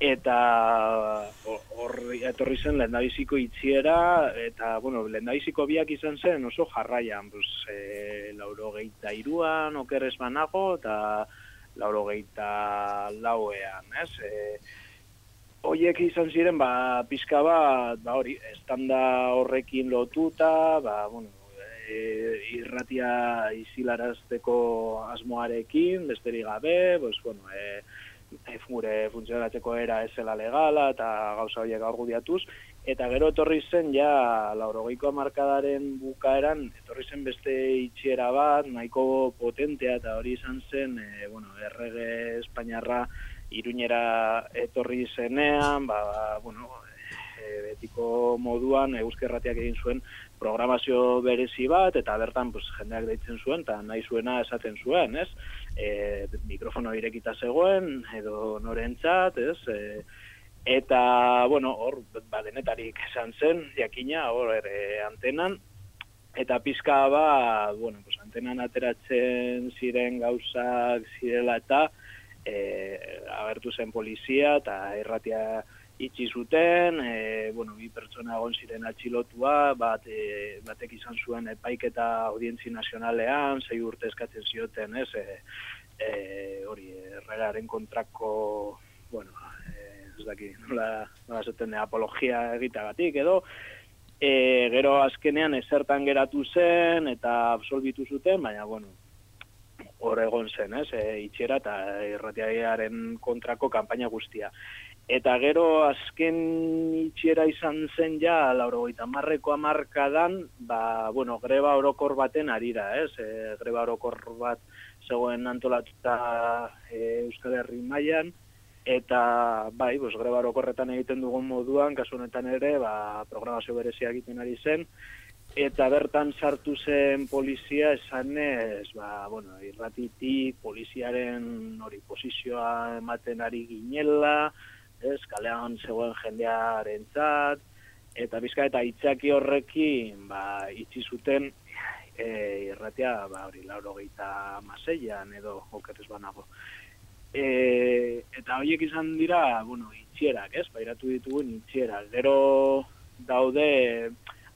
eta ho- hor etorri zen lehendabiziko itxiera, eta, bueno, lehendabiziko biak izan zen oso jarraian, pues, e, laurogeita iruan, okerrez banago, eta laurogeita lauean, ez? E, Oiek izan ziren, ba, pizka bat, ba, hori, estanda horrekin lotuta, ba, bueno, e, irratia izilarazteko asmoarekin, besterik gabe, pues, bueno, e, gure funtzionatzeko era ez zela legala eta gauza horiek argudiatuz, eta gero etorri zen ja laurogeiko markadaren bukaeran, etorri zen beste itxiera bat, nahiko potentea eta hori izan zen, e, bueno, errege espainarra iruñera etorri zenean, ba, ba, bueno, e, betiko moduan euskerratiak egin zuen programazio berezi bat, eta bertan pues, jendeak deitzen zuen, eta nahi zuena esaten zuen, ez? E, mikrofono irekita zegoen, edo norentzat, ez? E, eta, bueno, hor, ba, denetarik esan zen, jakina, hor, ere, antenan, eta pizka ba, bueno, pues, antenan ateratzen ziren gauzak zirela eta, e, agertu zen polizia eta erratia itxi zuten, e, bueno, bi pertsona egon ziren atxilotua, bat, e, batek izan zuen epaiketa audientzi nazionalean, sei urte eskatzen zioten, ez, e, e, hori, erreraren kontrako, bueno, e, ez daki, nola, nola zaten, apologia egitagatik edo, e, gero azkenean ezertan geratu zen eta absolbitu zuten, baina, bueno, hor egon zen, ez, e, itxera eta irratiaren kontrako kanpaina guztia. Eta gero azken itxiera izan zen ja, laurogeita marreko amarkadan, ba, bueno, greba orokor baten arira, ez? E, greba orokor bat zegoen antolatuta e, Euskal Herri mailan eta bai, pues, greba orokorretan egiten dugun moduan, kasu honetan ere, ba, programazio berezia egiten ari zen, eta bertan sartu zen polizia esanez, ba, bueno, irratitik poliziaren hori posizioa ematen ari ginela, ez, kalean zegoen jendearen zat, eta bizka eta itzaki horrekin, ba, itxi zuten, e, irratia, ba, hori, lauro geita maseian, edo, okerez banago. E, eta horiek izan dira, bueno, itxierak, ez, bairatu ditugun itxierak. Gero daude,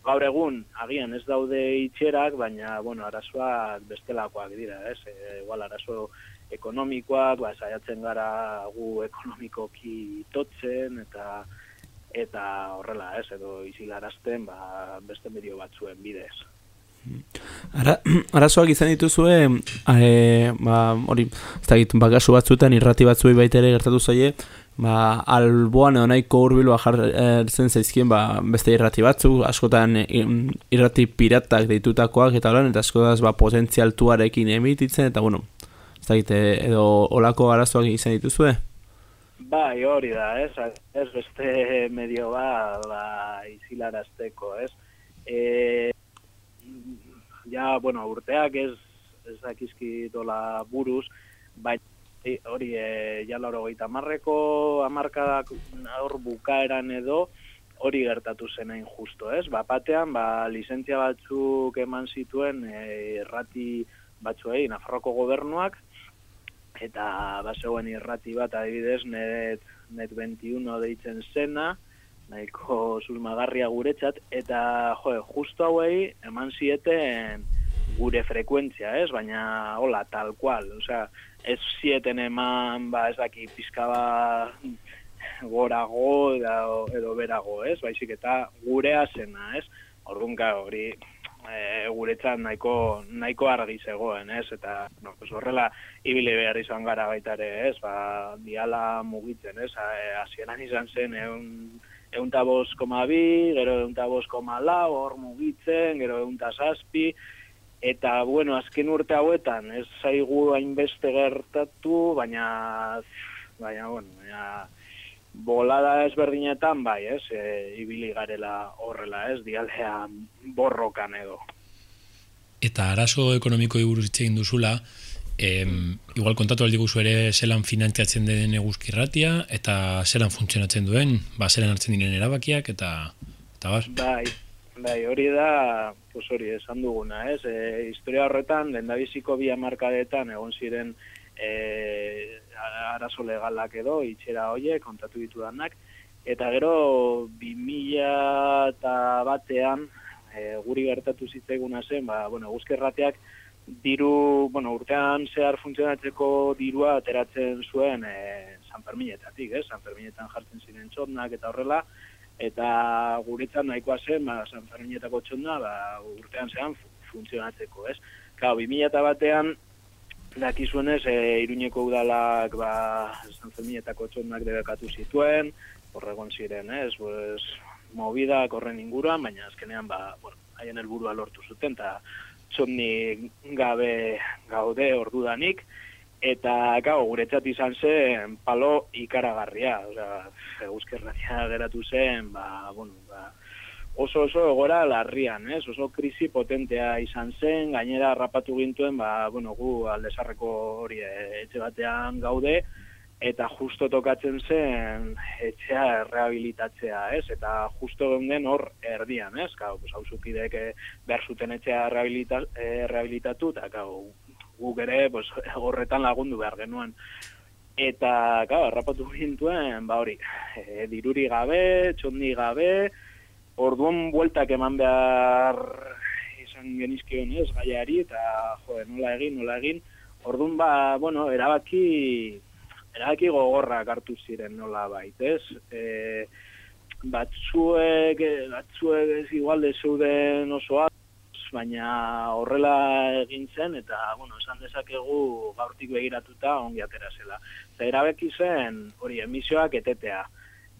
gaur egun, agian ez daude itxerak, baina, bueno, arazoak bestelakoak dira, ez? E, igual arazo ekonomikoak, ba, saiatzen gara gu ekonomikoki totzen, eta eta horrela, ez, edo izilarazten, ba, beste medio batzuen bidez. Ara, arazoak izan dituzue, e, ba, hori, ez dakit, bakasu batzuetan irrati batzuei baita ere gertatu zaie, ba, alboan edo nahiko hurbiloa jartzen zaizkien ba, beste irrati batzu, askotan irrati piratak deitutakoak eta holan, eta askotaz ba, potentzialtuarekin emititzen, eta bueno, ez dakit, e, edo olako arazoak izan dituzue? Bai, hori da, ez, ez beste medio ba, ba izilarazteko, ez. E, ja, bueno, urteak ez ez dakizkitola buruz, bai e, hori e, ja laro gaita marreko amarkadak hor bukaeran edo, hori gertatu zen hain justo, ez? Ba, batean, ba, lizentzia batzuk eman zituen e, errati batzuei, Nafarroko gobernuak, eta bazegoen irrati bat adibidez net, net 21 deitzen zena, nahiko zulmagarria guretzat, eta jo, justo hauei eman zieten gure frekuentzia, ez? Baina, hola, tal cual, osea, ez zieten eman, ba, ez daki, pizka ba, gorago edo, edo berago, ez? Baizik eta gurea zena, ez? Orduan, hori, e, guretzat nahiko, nahiko argi zegoen, ez? Eta, no, pues horrela, ibili behar izan gara baita ere, ez? Ba, diala mugitzen, ez? E, Hasieran izan zen, egun, egun ta bost koma bi, gero egun ta bost koma lau, hor mugitzen, gero egun ta zazpi, eta, bueno, azken urte hauetan, ez zaigu hainbeste gertatu, baina, baina, bueno, baina, bolada ezberdinetan, bai, ez, e, ibili garela horrela, ez, dialdea borrokan edo. Eta arazo ekonomiko buruz hitz egin duzula, em, igual kontatu aldi guzu ere zelan finantziatzen den eguzkirratia, eta zelan funtzionatzen duen, ba, zelan hartzen diren erabakiak, eta, eta bar. Bai, bai, hori da, pues hori, esan duguna, ez, e, historia horretan, lendabiziko bi hamarkadetan egon ziren e, arazo legalak edo, itxera hoie, kontatu ditudanak, eta gero 2000 eta batean, e, guri gertatu zitzaiguna zen, ba, bueno, guzkerrateak, diru, bueno, urtean zehar funtzionatzeko dirua ateratzen zuen e, San Ferminetatik, eh? San Ferminetan jartzen ziren txotnak eta horrela, eta guretzan nahikoa zen, ba, San Ferminetako txotna, ba, urtean zehan funtzionatzeko, ez? Kau, 2000 eta batean, dakizuenez, e, Iruñeko udalak ba, San Ferminetako txotnak debekatu zituen, horregon ziren, ez? Pues, movida korren inguruan, baina azkenean, ba, bueno, haien helburua lortu zuten, eta txotni gabe gaude ordudanik, eta gau, guretzat izan zen palo ikaragarria, osea, eguzkerratia geratu zen, ba, bueno, ba, oso oso egora larrian, ez? Oso krisi potentea izan zen, gainera rapatu gintuen, ba, bueno, gu aldesarreko hori eh, etxe batean gaude, eta justo tokatzen zen etxea rehabilitatzea, ez? Eta justo geunden hor erdian, ez? Gau, pues, hauzukidek behar zuten etxea rehabilita, eh, rehabilitatu, eta gau, guk ere, pues, horretan lagundu behar genuen. Eta, gau, errapatu gintuen, ba hori, e, diruri gabe, txondi gabe, orduan bueltak eman behar izan genizkion ez, gaiari, eta jo, nola egin, nola egin, orduan ba, bueno, erabaki, erabaki gogorrak hartu ziren nola bait, ez? E, batzuek, batzuek ez igualde zeuden osoa, baina horrela egin zen, eta, bueno, esan dezakegu gaurtik begiratuta ongi atera zela. Eta erabaki zen, hori, emisioak etetea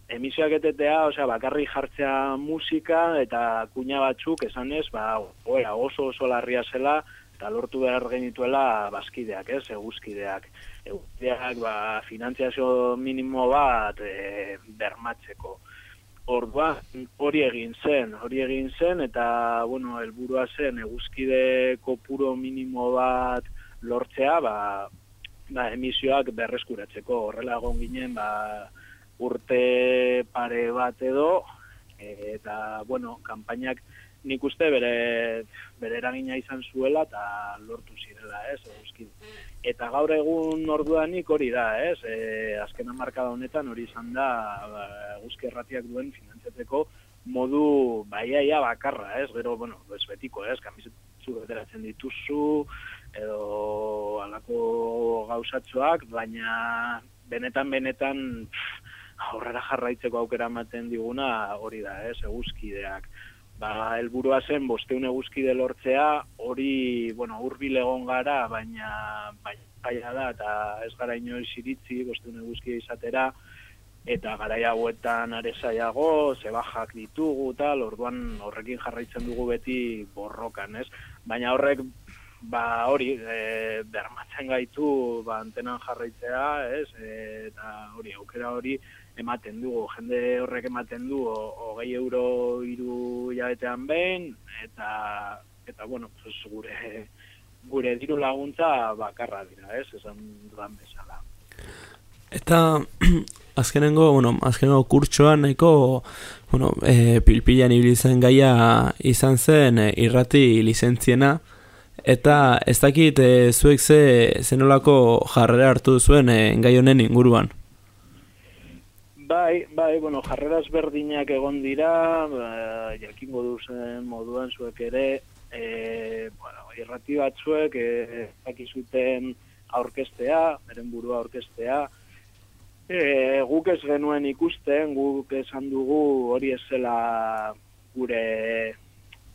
emisioak etetea, osea, bakarri jartzea musika eta kuña batzuk esanez, ba, oera, oso oso larria zela eta lortu behar genituela bazkideak, ez, eguzkideak. Eguzkideak, ba, finantziazio minimo bat e, bermatzeko. Ordua, hori egin zen, hori egin zen, eta, bueno, helburua zen, eguzkide kopuro minimo bat lortzea, ba, ba, emisioak berreskuratzeko, horrela egon ginen, ba, urte pare bat edo eta bueno, kanpainak nik uste bere, bere eragina izan zuela eta lortu zirela, ez, eguzkin. Eta gaur egun orduanik hori da, ez, e, azken marka honetan hori izan da ba, eguzki erratiak duen finantzatzeko modu baiaia bakarra, ez, gero, bueno, ez betiko, ez, kamizetzu beteratzen dituzu, edo alako gauzatxoak, baina benetan, benetan, aurrera jarraitzeko aukera ematen diguna hori da, ez, eguzkideak. Ba, helburua zen bosteun eguzkide lortzea, hori, bueno, urbil egon gara, baina baina da, eta ez gara inoiz iritzi, bosteun eguzkide izatera, eta garaia hauetan aresaiago, zebajak ditugu, tal, orduan horrekin jarraitzen dugu beti borrokan, ez? Baina horrek, ba hori, e, bermatzen gaitu, ba, antenan jarraitzea, ez? E, eta hori, aukera hori, ematen du, jende horrek ematen du hogei euro iru jabetean behin, eta, eta bueno, pues, gure, gure diru laguntza bakarra dira, ez, esan dudan bezala. Eta azkenengo, bueno, azkenengo kurtsoan nahiko, bueno, e, pilpilan ibili zen gaia izan zen e, irrati lizentziena, eta ez dakit e, zuek ze zenolako jarrera hartu zuen e, gai honen inguruan. Bai, bai, bueno, jarreras berdinak egon dira, ba, jakingo duzen moduan zuek ere, e, bueno, irrati batzuek e, dakizuten aurkestea, beren burua aurkestea, e, guk ez genuen ikusten, guk esan dugu hori ez zela gure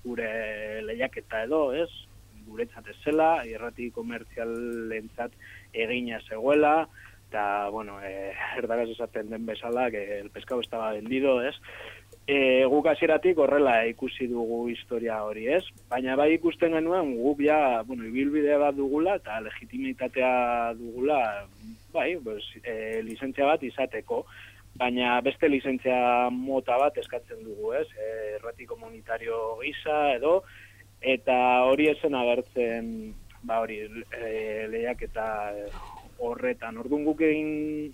gure lehiaketa edo, ez? Guretzat ez zela, irrati komertzialentzat egina zegoela, eta, bueno, e, erdaraz esaten den bezala, que el pescado estaba vendido, ez? E, guk hasieratik horrela ikusi dugu historia hori, ez? Baina bai ikusten genuen guk ja, bueno, ibilbide bat dugula eta legitimitatea dugula, bai, pues, e, lizentzia bat izateko, baina beste lizentzia mota bat eskatzen dugu, ez? E, errati komunitario gisa edo, eta hori esen agertzen, ba hori, e, lehiak eta horretan. Orduan guk egin,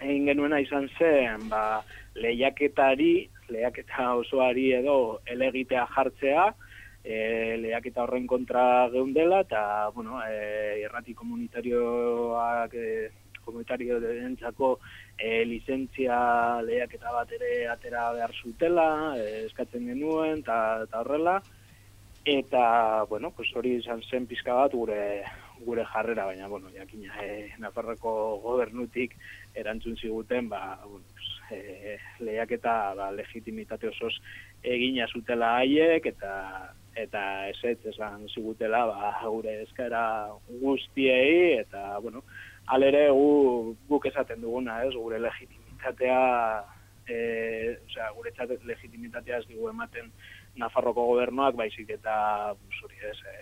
egin genuena izan zen, ba, lehiaketari, lehiaketa osoari edo elegitea jartzea, e, lehiaketa horren kontra geundela, eta, bueno, e, irrati komunitarioak, e, komunitario dentzako e, lizentzia lehiaketa bat ere atera behar zutela, e, eskatzen genuen, eta horrela, eta, bueno, pues hori izan zen pizka bat gure gure jarrera, baina, bueno, jakina, e, Nafarroko gobernutik erantzun ziguten, ba, bueno, e, lehiaketa ba, legitimitate osoz egina zutela haiek, eta eta eset esan zigutela ba, gure eskaera guztiei, eta, bueno, alere gu, guk esaten duguna, ez, gure legitimitatea, e, osea, gure txat legitimitatea ez digu ematen Nafarroko gobernuak, baizik eta, zuri ez, e,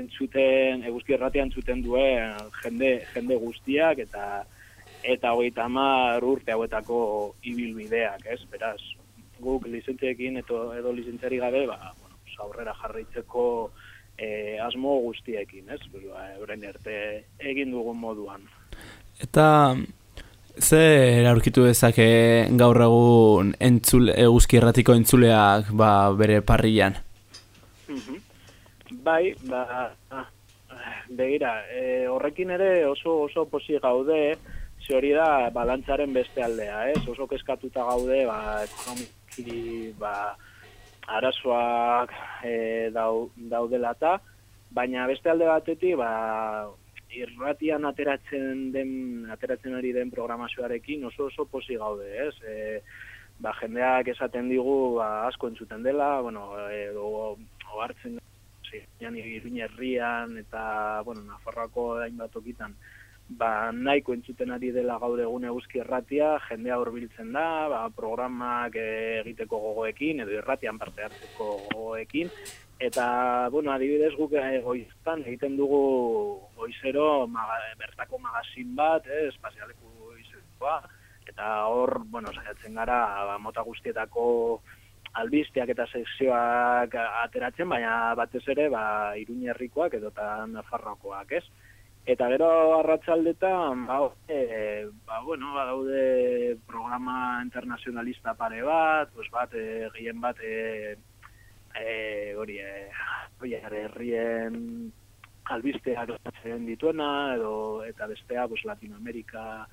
entzuten, eguzki erratia entzuten duen jende, jende guztiak, eta eta hogeita hamar urte hauetako ibilbideak, ez? Beraz, guk lizentziekin edo, edo lizentziari gabe, ba, bueno, aurrera jarraitzeko e, asmo guztiekin, ez? Ba, erte egin dugun moduan. Eta ze aurkitu dezake gaur egun entzule, eguzki erratiko entzuleak ba, bere parrilan? Mhm. Bai, ba, begira, e, horrekin ere oso oso posi gaude, ze hori da balantzaren beste aldea, ez? Oso keskatuta gaude, ba, ekonomiki, ba, arazoak e, dau, daudela eta, baina beste alde batetik, ba, irratian ateratzen den ateratzen ari den programazioarekin oso oso posi gaude, ez? E, ba, jendeak esaten digu ba, asko entzuten dela, bueno, edo ohartzen sí, iruin herrian eta bueno, Nafarroako hainbat tokitan ba, nahiko entzuten ari dela gaur egun eguzki erratia, jendea hurbiltzen da, ba, programak egiteko gogoekin, edo irratian parte hartzeko gogoekin, eta, bueno, adibidez guk egoiztan egiten dugu goizero maga, bertako magazin bat, eh, espazialeku goizeroa, eta hor, bueno, saiatzen gara, ba, mota guztietako albisteak eta sekzioak ateratzen, baina batez ere, ba, iruñerrikoak edo eta nafarrokoak, ez? Eta gero arratsaldetan ba, e, ba, bueno, ba, daude programa internacionalista pare bat, pues bat, e, gehien bat, e, hori, e, herrien albisteak lantzen dituena, edo, eta bestea, pues, Latinoamerika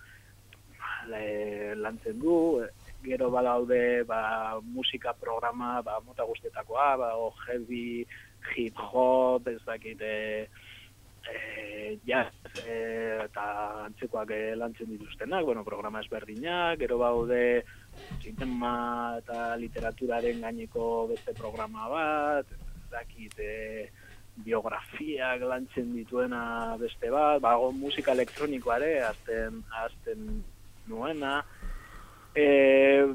le, lantzen du, gero badaude ba, musika programa ba, mota guztietakoa, ba, heavy, hip hop, ez dakit, e, e, jazz e, eta antzekoak e, lantzen dituztenak, bueno, programa ezberdinak, gero baude sinema eta literaturaren gaineko beste programa bat, dakit e, biografiak lantzen dituena beste bat, bago musika elektronikoare azten, azten nuena, e,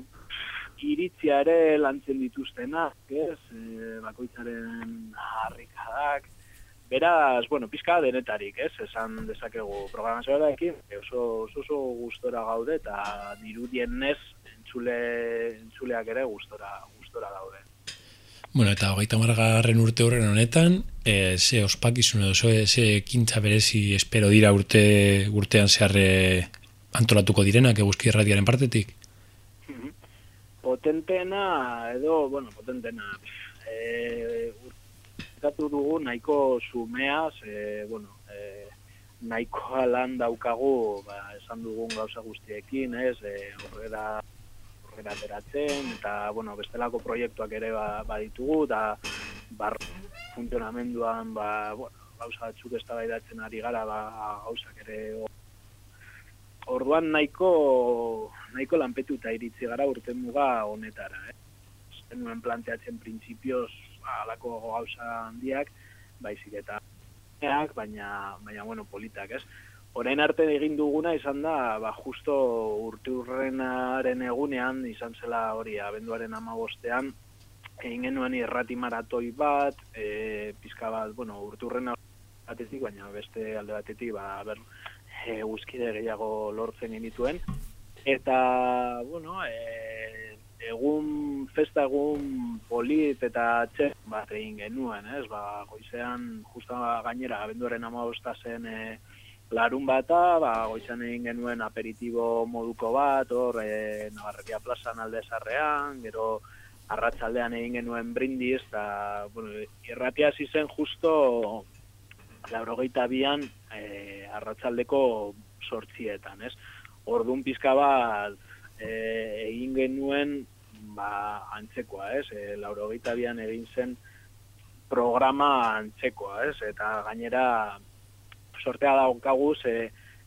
iritziare lantzen dituztenak, ez, e, bakoitzaren harrikadak, Beraz, bueno, pizka denetarik, ez? Esan dezakegu programazioarekin, oso, oso, oso gustora gaude eta dirudien nez entzule, entzuleak ere gustora, gustora gaude. Bueno, eta hogeita margarren urte horren honetan, e, ze ospakizun edo ze, ze ekintza berezi espero dira urte urtean zeharre antolatuko direnak eguzki erradiaren partetik? Potentena, edo, bueno, potentena, e, urtatu dugu nahiko sumeaz, e, bueno, e, nahikoa lan daukagu, ba, esan dugun gauza guztiekin, ez, e, horrela aurrera ateratzen eta bueno, bestelako proiektuak ere ba, baditugu eta bar funtzionamenduan ba, bueno, gauza batzuk eztabaidatzen ari gara ba, gauzak ere orduan nahiko nahiko lanpetuta iritsi gara urte muga honetara eh? zenuen planteatzen printzipioz ba, alako gauza handiak baizik eta baina, baina bueno, politak, ez? Orain arte egin duguna izan da, ba, justo urte urrenaren egunean, izan zela hori, abenduaren amabostean, egin genuen irrati maratoi bat, e, pizka bat, bueno, urte urrena batetik, baina beste alde batetik, ba, ber, e, guzkide gehiago lortzen genituen. Eta, bueno, e, egun, festa egun polit eta txe bat egin genuen, ez? Ba, goizean, justa gainera, abenduaren amabosta zen, e, larun bata, ba, goizan egin genuen aperitibo moduko bat, hor, e, Navarreria plazan alde zarrean, gero arratsaldean egin genuen brindiz, eta, bueno, irratia zen justo laurogeita bian e, arratsaldeko sortzietan, ez? Orduan pizka bat e, egin genuen ba, antzekoa, ez? E, laurogeita bian egin zen programa antzekoa, ez? Eta gainera sortea daukagu ze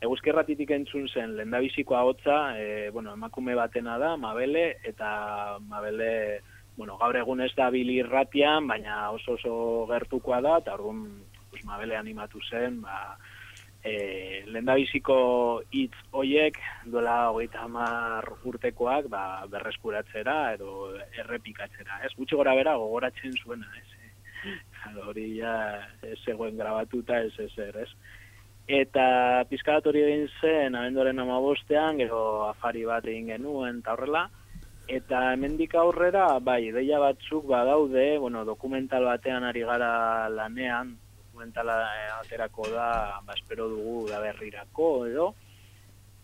eguzkerratitik entzun zen lendabizikoa hotza, e, bueno, emakume batena da, Mabele, eta Mabele, bueno, gaur egun ez da bilirratian, baina oso oso gertukoa da, eta orduan pues, Mabele animatu zen, ba, e, lendabiziko hitz hoiek duela hogeita hamar urtekoak ba, berreskuratzera edo errepikatzera. Ez gutxi gora bera gogoratzen zuena, ez. Hori ja ez zegoen grabatuta ez ez, ez eta pizkat hori egin zen abendoren amabostean, gero afari bat egin genuen eta horrela, eta hemendik aurrera, bai, ideia batzuk badaude, bueno, dokumental batean ari gara lanean, dokumentala eh, aterako da, ba, espero dugu da berrirako edo,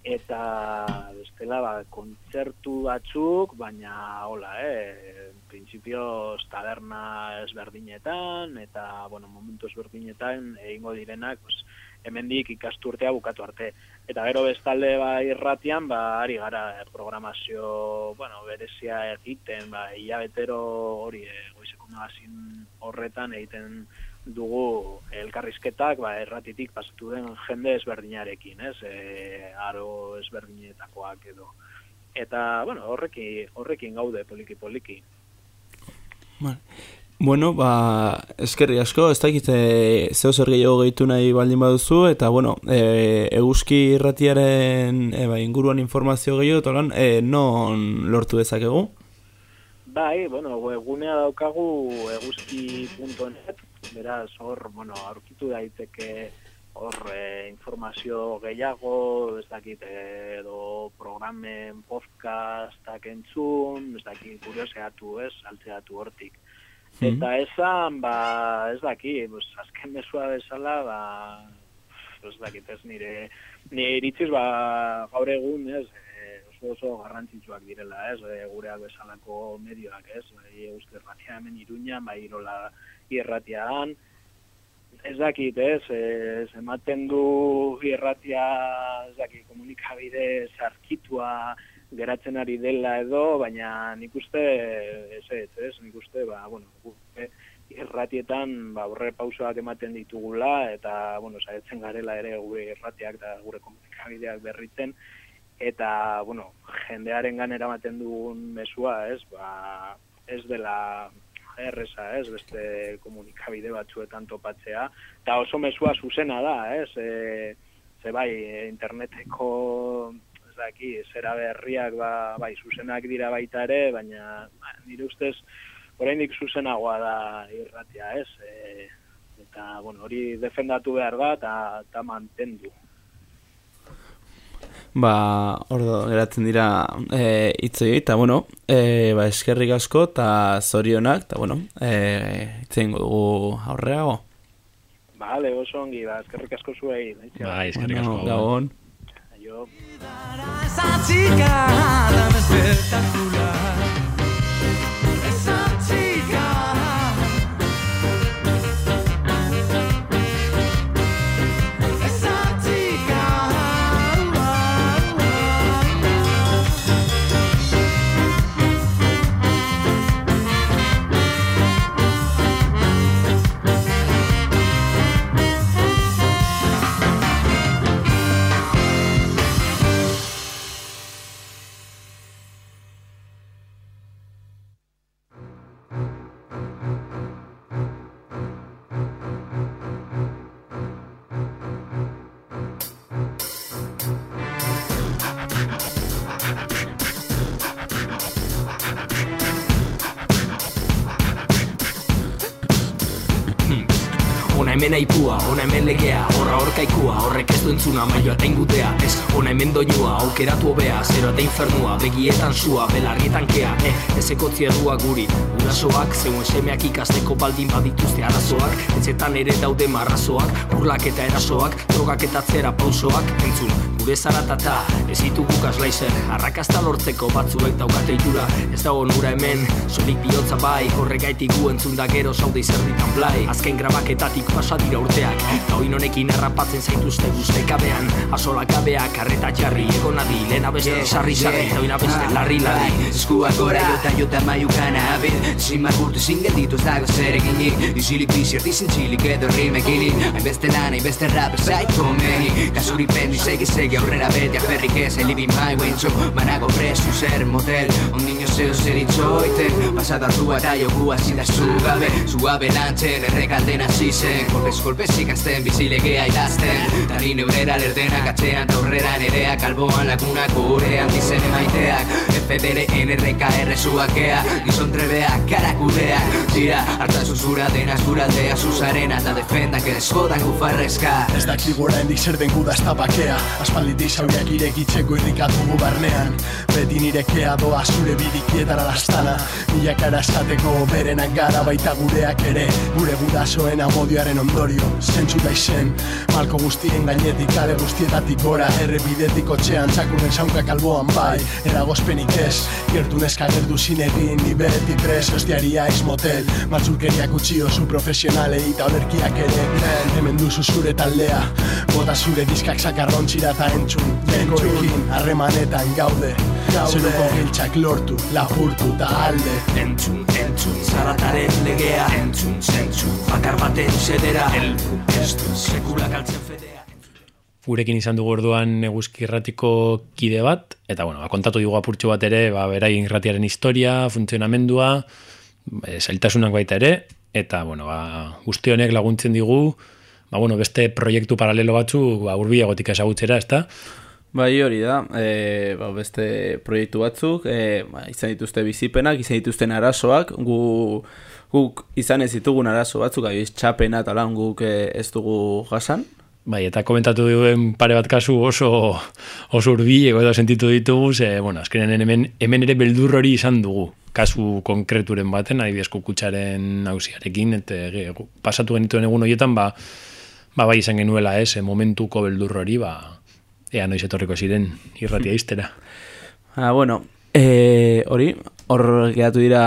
eta bestela ba, kontzertu batzuk, baina hola, eh, prinsipioz taberna ezberdinetan, eta, bueno, momentu ezberdinetan egingo direnak, pues, hemendik ikasturtea bukatu arte. Eta gero bestalde ba irratian ba ari gara programazio, bueno, berezia egiten, ba ilabetero hori e, goizeko magazin horretan egiten dugu elkarrizketak ba erratitik pasatu den jende ezberdinarekin, ez? E, aro ezberdinetakoak edo. Eta, bueno, horrekin, horrekin gaude poliki poliki. Bueno, Bueno, ba, eskerri asko, ez dakit e, zeo zer gehiago gehitu nahi baldin baduzu, eta, bueno, e, eguzki irratiaren e, ba, inguruan informazio gehiago, eta lan, e, non lortu dezakegu? Bai, bueno, egunea daukagu eguzki.net, beraz, hor, bueno, aurkitu daiteke hor e, informazio gehiago, ez dakit, edo programen podcastak entzun, ez dakit, kurioseatu, ez, altzeatu hortik. Mm-hmm. Eta esan, ba, ez daki, pues, azken mesua bezala, ba, ez daki, ez nire, nire iritziz, ba, gaur egun, ez, oso oso garrantzitsuak direla, ez, e, gureak bezalako medioak, ez, e, uste ratia hemen iruñan, ba, irola irratiaan, ez dakit, ez, ez, ematen du irratia, ez dakit, komunikabide zarkitua, geratzen ari dela edo, baina nik uste, ez ez, ez, nik uste, ba, bueno, gure erratietan, ba, horre pausoak ematen ditugula, eta, bueno, saietzen garela ere gure erratiak eta gure komunikabideak berritzen, eta, bueno, jendearen ganera ematen dugun mesua, ez, ba, ez dela erresa, ez, beste komunikabide batzuetan topatzea, eta oso mesua zuzena da, ez, e, ze bai, interneteko daki, zera berriak ba, bai, zuzenak dira baita ere, baina ba, nire ustez oraindik zuzenagoa da irratia, ez? E, eta, bueno, hori defendatu behar da eta mantendu. Ba, ordo, geratzen dira e, itzoi, eta bueno, e, ba, eskerrik asko, eta zorionak, eta bueno, e, itzen dugu aurreago. Vale, oso ongi, ba, eskerrik asko zuei. Bai, eskerrik Bueno, asko. Gabon. Aio. Hemen aipua, ona hemen legea, horra horkaikua, horrek ez du entzuna, maioa eta ingutea, ez, ona hemen doinua, aukeratu hobea, zero eta infernua, begietan sua, belarrietan kea, eh, ez ekotzia dua guri, urasoak, zeuen semeak ikasteko baldin badituzte arazoak, etxetan ere daude marrazoak, burlak eta erasoak, drogak eta atzera pausoak, entzun, gure zaratata, ez ditugu kaslaizer, arrakasta lortzeko batzuek daukate itura, ez dago nura hemen, solik bihotza bai, horregaitik gu entzun da gero zaude izerditan blai, azken grabaketatik pasa dira urteak, gauin honekin errapatzen zaituzte guzte kabean, asola kabeak, arreta jarri, egonadi, lehena beste sarri sarri, eta oina beste larri larri. Eskuak gora jota jota maiukana abil Sin margurtu sin gelditu ez dago zer eginik. Izilik bizert izin txilik edo rimekinik. Hainbeste lan, hainbeste rap zait komeni. Kasuri pendu segi segi aurrera beti aferrik ez I live in my way so Manago prestu zer motel Un niño zeo zer itxoiten Pasada tua eta jokua zidaztu gabe. Suabe lantzen errekalden hasi zen. Kolpez kolpez ikasten bizilegea idazten. Tari neurera lerdenak atzean ta aurrera nereak Alboan lagunak gurean dizen emaiteak. FDR NRKR zuakea Gizon trebeak, karakudeak. Tira, harta zuzura dena zuraldea Zuzarena eta defendak ere jodan gufarrezka. Ez dakigu oraindik zer den guda ez da bakea Aspalditik zauriak irekitzeko irrikatugu barnean. Beti nirekea doa zure bidikietara lastana. Milakara esateko berenak gara baita gureak ere. Gure gurasoen amodioaren ondorio Zentzu da izen Malko guztien gainetik kale guztietatik gora. Errepidetik otxean txakurren saunkak alboan bai. Eragozpenik ez Gertu neska gerdu zinegin Ni beti pres Ostiaria ez motel. Maltzurkeriak utzi oso profesionalei Eta olerkiak ere. Hemen duzu zure taldea Bota zure diskak sakarrontzira eta entzun Bekoekin harremanetan gaude. Zeruko giltxak lortu, lapurtu eta alde. Entzun, entzun, zarataren legea. Entzun, zentzu, bakar baten sedera Elbu, ez du, sekula galtzen fedea. Gurekin izan dugu orduan eguzki irratiko kide bat, eta bueno, ba, kontatu dugu apurtxo bat ere, ba, beraien irratiaren historia, funtzionamendua, e, zailtasunak baita ere, eta bueno, ba, guzti honek laguntzen digu, ba, bueno, beste proiektu paralelo batzu ba, urbiagotik ezagutzera, ezta? Bai hori da, e, ba, beste proiektu batzuk, e, ba, izan dituzte bizipenak, izan dituzten arazoak, gu, guk izan ez ditugun arazo batzuk, abiz txapena eta lan guk e, ez dugu jasan. Bai, eta komentatu duen pare bat kasu oso, oso urbilego edo sentitu ditugu, ze, bueno, azkenen hemen, hemen ere beldur hori izan dugu, kasu konkreturen baten, adibidez kukutsaren hausiarekin, eta ge, pasatu genituen egun horietan, ba, ba bai izan genuela ez, e, momentuko beldur hori, ba, ea noiz etorriko ziren irratia iztera. Ah, bueno, e, hori, hor geratu dira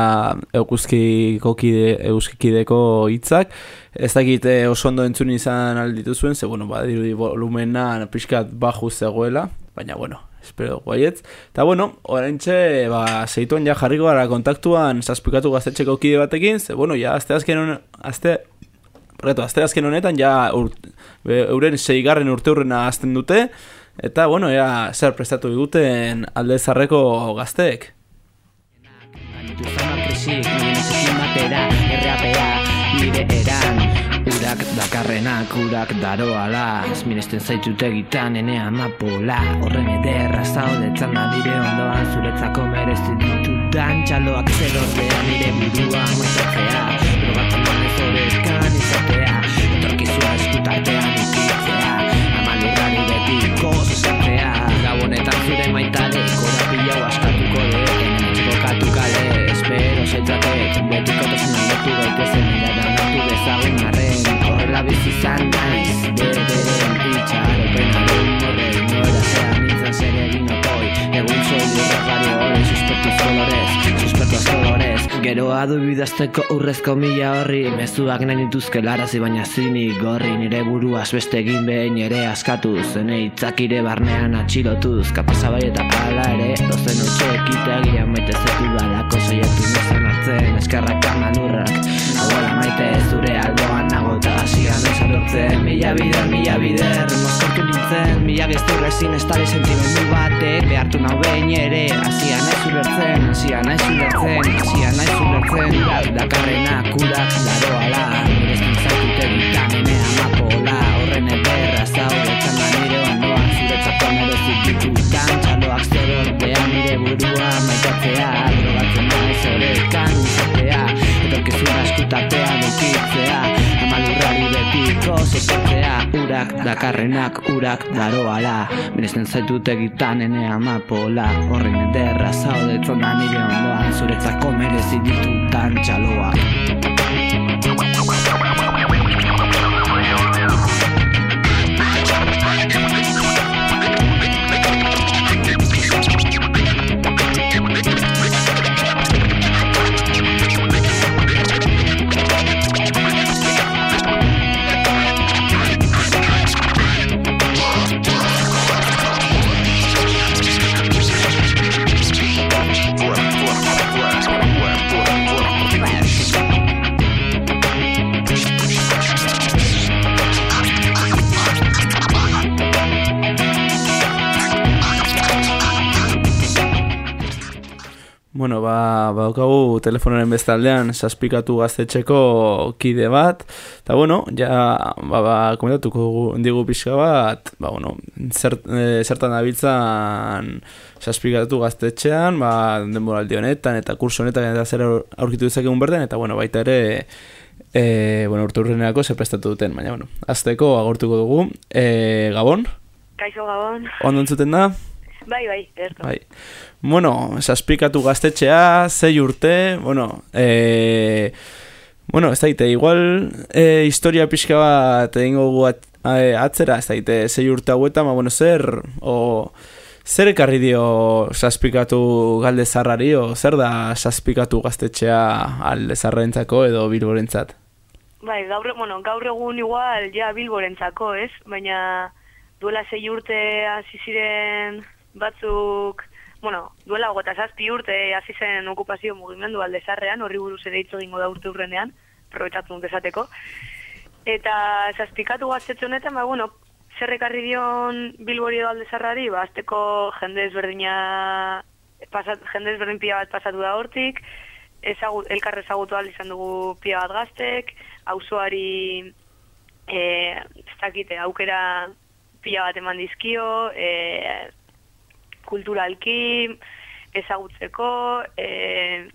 euskizkiko kide, euskikideko hitzak, ez dakit eh, oso ondo entzun izan alditu zuen, ze bueno, ba, dirudi volumena pixkat baju zegoela, baina bueno, espero guaietz. Eta bueno, oraintxe, ba, zeituen ja jarriko gara kontaktuan zazpikatu gaztetxeko kide batekin, ze bueno, ja, azte azken azte, Barkatu, azte azken honetan ja ur, euren seigarren urte hurrena azten dute, eta bueno, ea zer prestatu diguten alde zarreko gazteek. Nire eran Urak dakarrenak, urak daroala Ez minesten zaitut egitan, ene amapola Horren ederra zaudetzan da nire ondoan Zuretzako merezi dudan txaloak zerotea nire burua mozatzea Probatu nahi zorezkan izatea Etorkizua eskutatea nikitzea Amal urran iretiko zuzatzea Gabonetan zure maitale Korapila huaskatuko de Bokatu kale Espero zetrate Txambetiko tozen aldatu gaitu zen Mirada onartu bezagun arren. Horrela bizizan naiz Bere bere bitxar Eta inarun horre Nola zera nintzen zer egin okor Egun soy irragario hori suspektuz kolorez Suspektuz kolorez Geroa du bidazteko urrezko mila horri Mezuak nahi nituzke larazi baina zini gorri Nire buruaz beste egin behin ere askatuz Zene itzakire barnean atxilotuz Kapasa bai eta pala ere Dozen otxe ekitegian maite zetu dalako Saiatu nizan hartzen eskerrak amanurrak Abuela maite zure alboan nago eta hasian ez alortzen Mila bider, mila bider, mozkortu nintzen Mila gezur ezin estale sentimendu batek Behartu nau behin ere, hasian ez ulertzen Hasian ez ulertzen, hasian ez ulertzen. Urak dakarrenak, urak daroala Miresten zaitut egitan ene amapola Horren ederra zaude txanda nire ondoan Zuretzako merezik ditutan Txaloak zer ordean nire burua maitatzea Drogatzen naiz orekan izatea Etorkizun askutapean ukitzea Amalurrari betiko zekotzea Urak dakarrenak urak daroala. Miresten zaitut egitan ene amapola. Horren ederra zaude txanda nire ondoan Zuretzako merezi ditutan txaloak Bueno, ba, badaukagu telefonoren bestaldean saspikatu gaztetxeko kide bat, eta bueno, ja, ba, ba, komentatuko digu pixka bat, ba, bueno, zer, e, zertan dabiltzan saspikatu gaztetxean, ba, denboraldi honetan, eta kurso honetan, eta zer aur- aurkitu dezakegun berden, eta bueno, baita ere, e, bueno, urte urrenerako zer prestatu duten, baina, bueno, azteko agortuko dugu, e, Gabon, Kaixo Gabon. ondo entzuten da? Bai, bai, erto. Bai. Bueno, saspikatu gaztetxea, zei urte, bueno, e, bueno, ez daite, igual e, historia pixka bat egingo gu at, e, atzera, ez daite, zei urte hauetan, ma, bueno, zer, o, zer ekarri dio saspikatu galdezarrari, o zer da saspikatu gaztetxea aldezarrentzako edo bilborentzat? Bai, gaur, bueno, gaur egun igual ja bilborentzako, ez? Baina duela sei urte hasi ziren batzuk, bueno, duela hogeta zazpi urte hasi zen okupazio mugimendu aldezarrean, horri buruz ere hitz egingo da urte urrenean, probetxatu dut esateko. Eta zazpikatu gaztetxe honetan, ba, bueno, zer ekarri dion bilbori edo aldezarrari, ba, azteko jende ezberdina, pasat, jende ezberdin pila bat pasatu da hortik, ezagut, elkar ezagutu ahal izan dugu pila bat gaztek, auzoari e, ez dakite, aukera pila bat eman dizkio, e, kulturalki, ezagutzeko, e,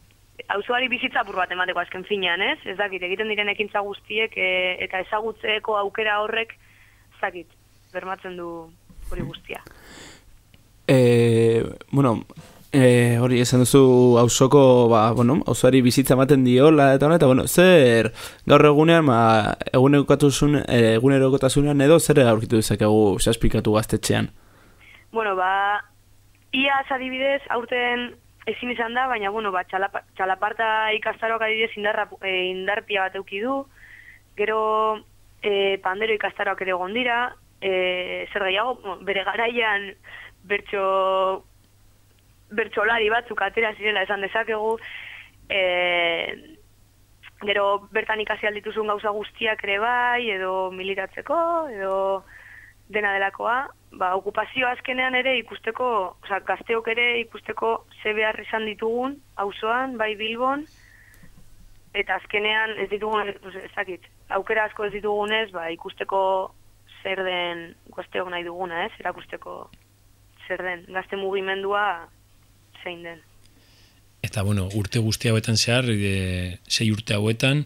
auzoari bizitza apur bat emateko azken finean, ez? Ez dakit, egiten diren ekintza guztiek e, eta ezagutzeko aukera horrek, ez dakit, bermatzen du hori guztia. E, bueno, e, hori esan duzu auzoko, ba, bueno, auzoari bizitza ematen diola eta honetan, bueno, zer gaur egunean, ba, egunerokotasunean, egunerokotasunean edo zer aurkitu dezakegu saspikatu gaztetxean? Bueno, ba, iaz adibidez, aurten ezin izan da, baina, bueno, ba, txalapa, txalaparta ikastaroak adibidez indarra, e, indarpia bat euki du, gero e, pandero ikastaroak ere egon dira, e, zer gehiago, bere garaian bertso bertsolari batzuk atera zirela esan dezakegu, e, gero bertan ikasi aldituzun gauza guztiak ere bai, edo militatzeko, edo dena delakoa, ba, okupazio azkenean ere ikusteko, oza, gazteok ere ikusteko ze behar izan ditugun, auzoan bai Bilbon, eta azkenean ez ditugun, ez dakit, aukera asko ez ditugunez, ba, ikusteko zer den gazteok nahi duguna, ez, erakusteko zer den, gazte mugimendua zein den. Eta, bueno, urte guzti hauetan zehar, e, sei urte hauetan,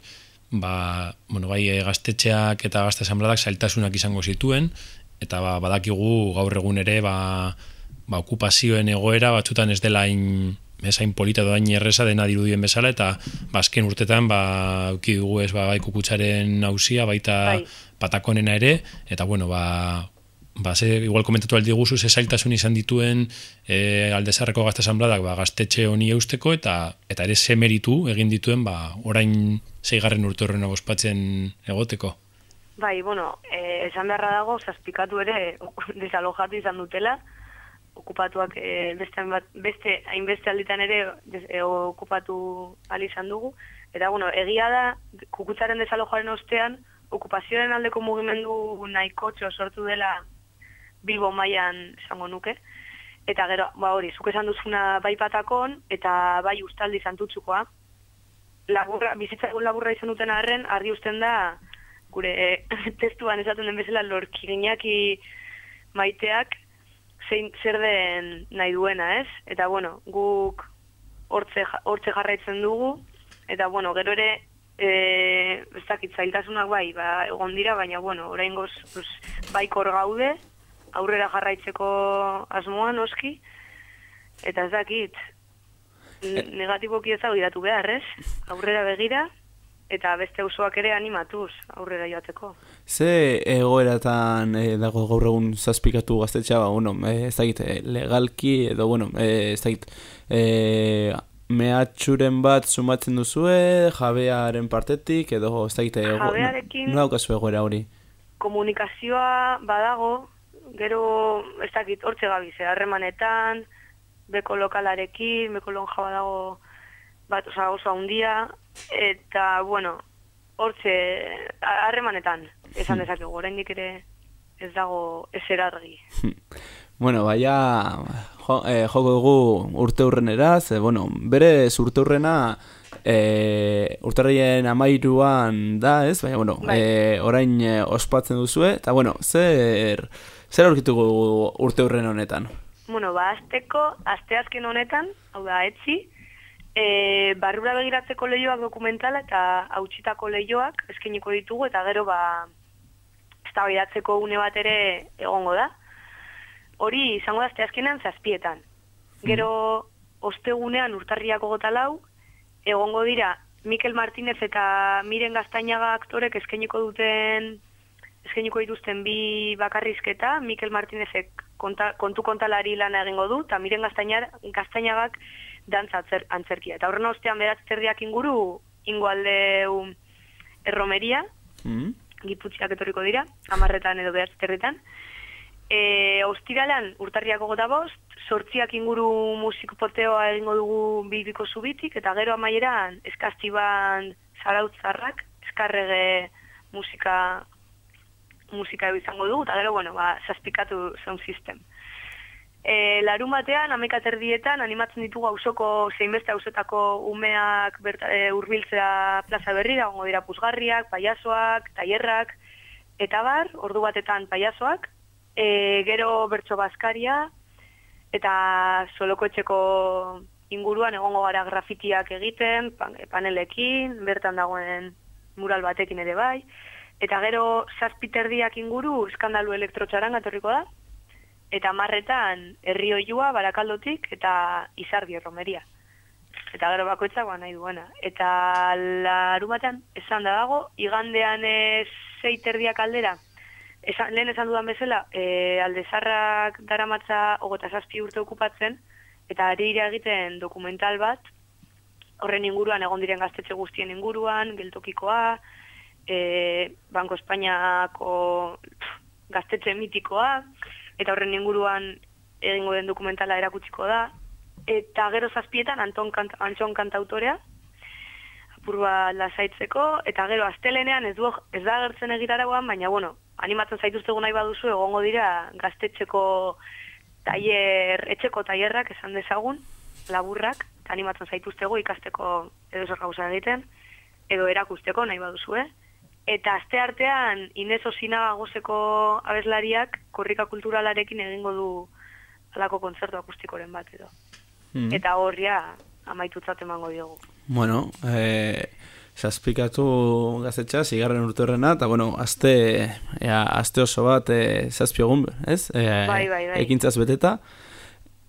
ba, bueno, bai, e, gaztetxeak eta gazte asamladak zailtasunak izango zituen, eta ba, badakigu gaur egun ere, ba, ba, okupazioen egoera batzutan ez dela in, esain polita doain erresa dena dirudien bezala, eta bazken urtetan, ba, uki dugu ez, ba, bai kukutzaren hausia, baita Bai. patakonena ere, eta bueno, ba, ba, ze, igual komentatu aldi guzu, ze zailtasun izan dituen e, aldezarreko gazte asanbladak ba, gaztetxe honi eusteko, eta eta ere ze meritu egin dituen, ba, orain zeigarren urte horren ospatzen egoteko. Bai, bueno, eh, esan beharra dago, zazpikatu ere desalojatu izan dutela, okupatuak eh, beste, hainbat- beste hainbeste alditan ere des, eh, okupatu al izan dugu. Eta, bueno, egia da, kukutzaren desalojaren ostean, okupazioaren aldeko mugimendu nahiko txo sortu dela Bilbo mailan esango nuke. Eta gero, ba hori, zuk esan duzuna bai patakon, eta bai ustaldi santutzukoa. Laburra, bizitza laburra izan duten arren, argi usten da, gure eh, testuan esaten den bezala lorkiginaki maiteak zein zer den nahi duena, ez? Eta bueno, guk hortze, hortze jarraitzen dugu, eta bueno, gero ere e, ez dakit zailtasunak bai, ba, egon dira, baina bueno, oraingoz pues, baikor gaude, aurrera jarraitzeko asmoa noski, eta ez dakit, n- negatiboki ez begiratu behar, ez? Aurrera begira, eta beste auzoak ere animatuz aurrera joateko. Ze egoeratan eh, dago gaur egun zazpikatu gaztetxea, ba, bueno, eh, ez dakit, eh, legalki, edo, bueno, eh, ez dakit, eh, mehatxuren bat sumatzen duzue, jabearen partetik, edo, ez dakit, ego, Jabearekin- nola daukazu egoera hori? komunikazioa badago, gero ez dakit hortze gabiz, harremanetan, beko lokalarekin, beko lonja badago bat osa, oso handia, eta, bueno, hortze ha- harremanetan, esan dezakegu, oraindik ere ez dago ezer argi. Bueno, baia jo, eh, joko dugu urte hurrenera, ze, bueno, bere urte hurrena eh, urtarrien amairuan da, ez? Baina, bueno, Bai. eh, orain eh, ospatzen duzue, eta, bueno, zer, zer aurkitugu urte hurren honetan? Bueno, ba, azteko, asteazken honetan, hau da, etzi, e, barrura begiratzeko lehioak dokumentala eta hautsitako lehioak eskainiko ditugu, eta gero, ba, eztabaidatzeko une bat ere egongo da. Hori izango da asteazkenean zazpietan. Gero, ostegunean urtarriako gota lau, egongo dira Mikel Martinez eta Miren Gaztainaga aktorek eskainiko duten eskainiko dituzten bi bakarrizketa, Mikel Martinezek konta, kontu kontalari lana egingo du, eta Miren Gaztainagak dantza antzer, antzerkia. Eta horren ostean beratz terdiak inguru, ingo aldeu erromeria, Mm? giputziak etorriko dira, amarretan edo behatz territan. E, Ostiralan urtarriako gota bost, sortziak inguru musikpoteoa egingo dugu bibiko zubitik, eta gero amaieran eskaztiban zarautzarrak, eskarrege musika musika izango dugu, eta gero, bueno, ba, zazpikatu sound system. E, larun batean, ameka terdietan, animatzen ditugu auzoko zeinbeste auzetako umeak berta, e, urbiltzea plaza berrira, gongo dira puzgarriak, paiazoak, tailerrak, eta bar, ordu batetan paiazoak, e, gero bertso bazkaria, eta soloko etxeko inguruan egongo gara grafitiak egiten, pan- panelekin, bertan dagoen mural batekin ere bai, eta gero zazpiterdiak inguru eskandalu elektrotxaran etorriko da, eta marretan herrioilua barakaldotik eta izardi erromeria. Eta gero bakoitzak ba nahi duena. Eta larumatean esan da dago, igandean e, zeiterdiak aldera, esan, lehen esan dudan bezala, e, aldezarrak daramatza ogota zazpi urte okupatzen, eta ari dira egiten dokumental bat, horren inguruan egon diren gaztetxe guztien inguruan, geltokikoa, e, Banko Espainiako pff, gaztetxe mitikoa, eta horren inguruan egingo den dokumentala erakutsiko da. Eta gero zazpietan Anton Kant, Antxon kantautorea, apurua lasaitzeko, eta gero astelenean ez, du, ez da agertzen egitarauan, baina bueno, animatzen zaituztegu nahi baduzu, egongo dira gaztetxeko tailer, etxeko tailerrak esan dezagun, laburrak, eta animatzen zaituztegu ikasteko edo gauza egiten, edo erakusteko nahi baduzue. Eta aste artean Inez Osinaga gozeko abeslariak korrika kulturalarekin egingo du alako kontzertu akustikoren bat edo. Mm. Eta horria amaitutzat emango diogu. Bueno, eh, zazpikatu gaztetxa, zigarren urte horrena, eta bueno, azte, ea, azte oso bat eh, zazpi egun, ez? Eh, Bai, bai, bai. Ekintzaz beteta.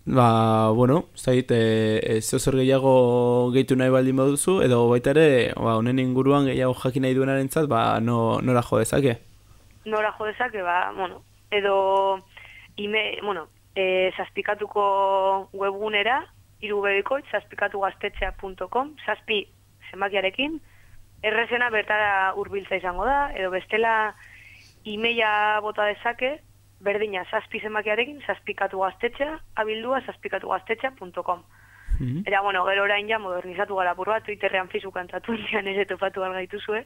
Ba, bueno, ez dakit, e, e, zer gehiago gehitu nahi baldin baduzu, edo baita ere, ba, honen inguruan gehiago jakin nahi duenarentzat, ba, no, nora jo dezake? Nora jo dezake, ba, bueno, edo, ime, bueno, e, zazpikatuko webgunera, irubebikoit, zazpikatugaztetxea.com, zazpi zenbakiarekin, errezena bertara hurbiltza izango da, edo bestela imeia bota dezake, berdina zazpi zenbakiarekin, zazpikatu gaztetxea, abildua zazpikatugaztetxea.com. Mhm. Era, bueno, gero orain ja modernizatu gara pur bat, Twitterrean Facebookan tatu dian ere topatu gaituzue.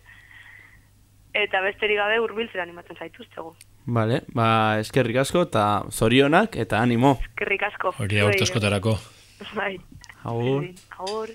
Eta besterik gabe hurbiltzera animatzen zaituztegu. Vale, ba, eskerrik asko, eta zorionak, eta animo. Eskerrik asko. Hori aurtozkotarako. Bai. Agur. Agur.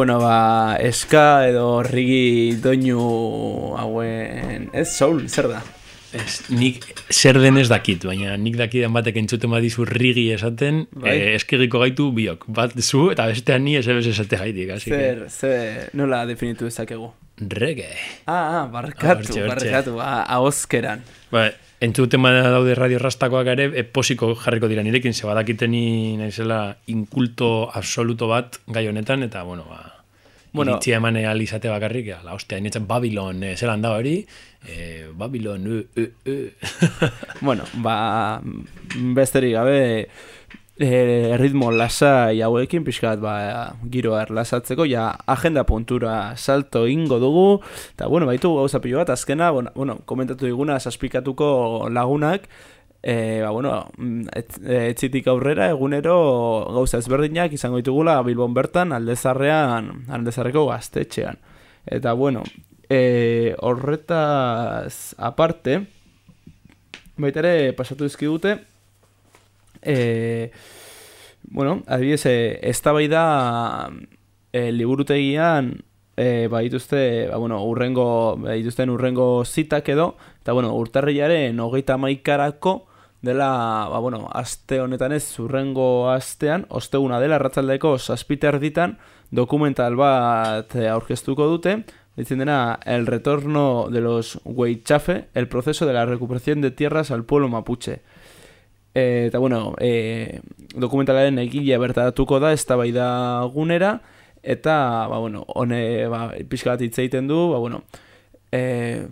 Bueno, ba, eska edo rigi doinu hauen... Ez, soul, zer da? Ez, nik zer den ez dakit, baina nik dakidan batek entzuten badizu rigi esaten, Bai. eh, eskegiko gaitu biok. Bat zu eta bestean ni esebes esate gaitik. Así Zer, zer, nola definitu dezakegu? que, reggae. Ah, ah, barkatu, Hortxe, hortxe. barkatu, ah, ahozkeran. Ba, entzuten bada daude radio rastakoak ere, e, posiko jarriko dira nirekin, ze badakiteni naizela inkulto absoluto bat gai honetan, eta, bueno, ba, Bueno. iritzia eman ahal izate bakarrik, ala, ostia, inetzen Babylon, eh, zelan da hori, eh, Babylon, e, e, e. bueno, ba, besterik gabe, e, ritmo lasai hauekin, pixkat, ba, giroa erlasatzeko, ja, agenda puntura salto ingo dugu, eta, bueno, baitu gauza pilo bat, azkena, bueno, bueno komentatu diguna, saspikatuko lagunak, e, ba, bueno, mm, etz, e, etzitik aurrera, egunero gauza ezberdinak izango ditugula Bilbon bertan, aldezarrean, aldezarreko gaztetxean. Eta, bueno, e, horretaz aparte, baita ere pasatu dizkigute, e, bueno, adibidez, e, eztabaida e, liburutegian e, ba, dituzte, ba, bueno, urrengo, ba, dituzten urrengo zitak edo, eta bueno, urtarrilaren hogeita maikarako dela, ba, bueno, aste honetan ez, urrengo astean, osteguna dela, arratzaldeko saspiter ditan, dokumental bat eh, aurkeztuko dute, ditzen dena El retorno de los Huaychafe, el proceso de la recuperación de tierras al pueblo mapuche. E, eta bueno, e, dokumentalaren egile bertatuko da eztabaida gunera eta ba bueno, hone ba pixka bat hitz egiten du, ba bueno, e,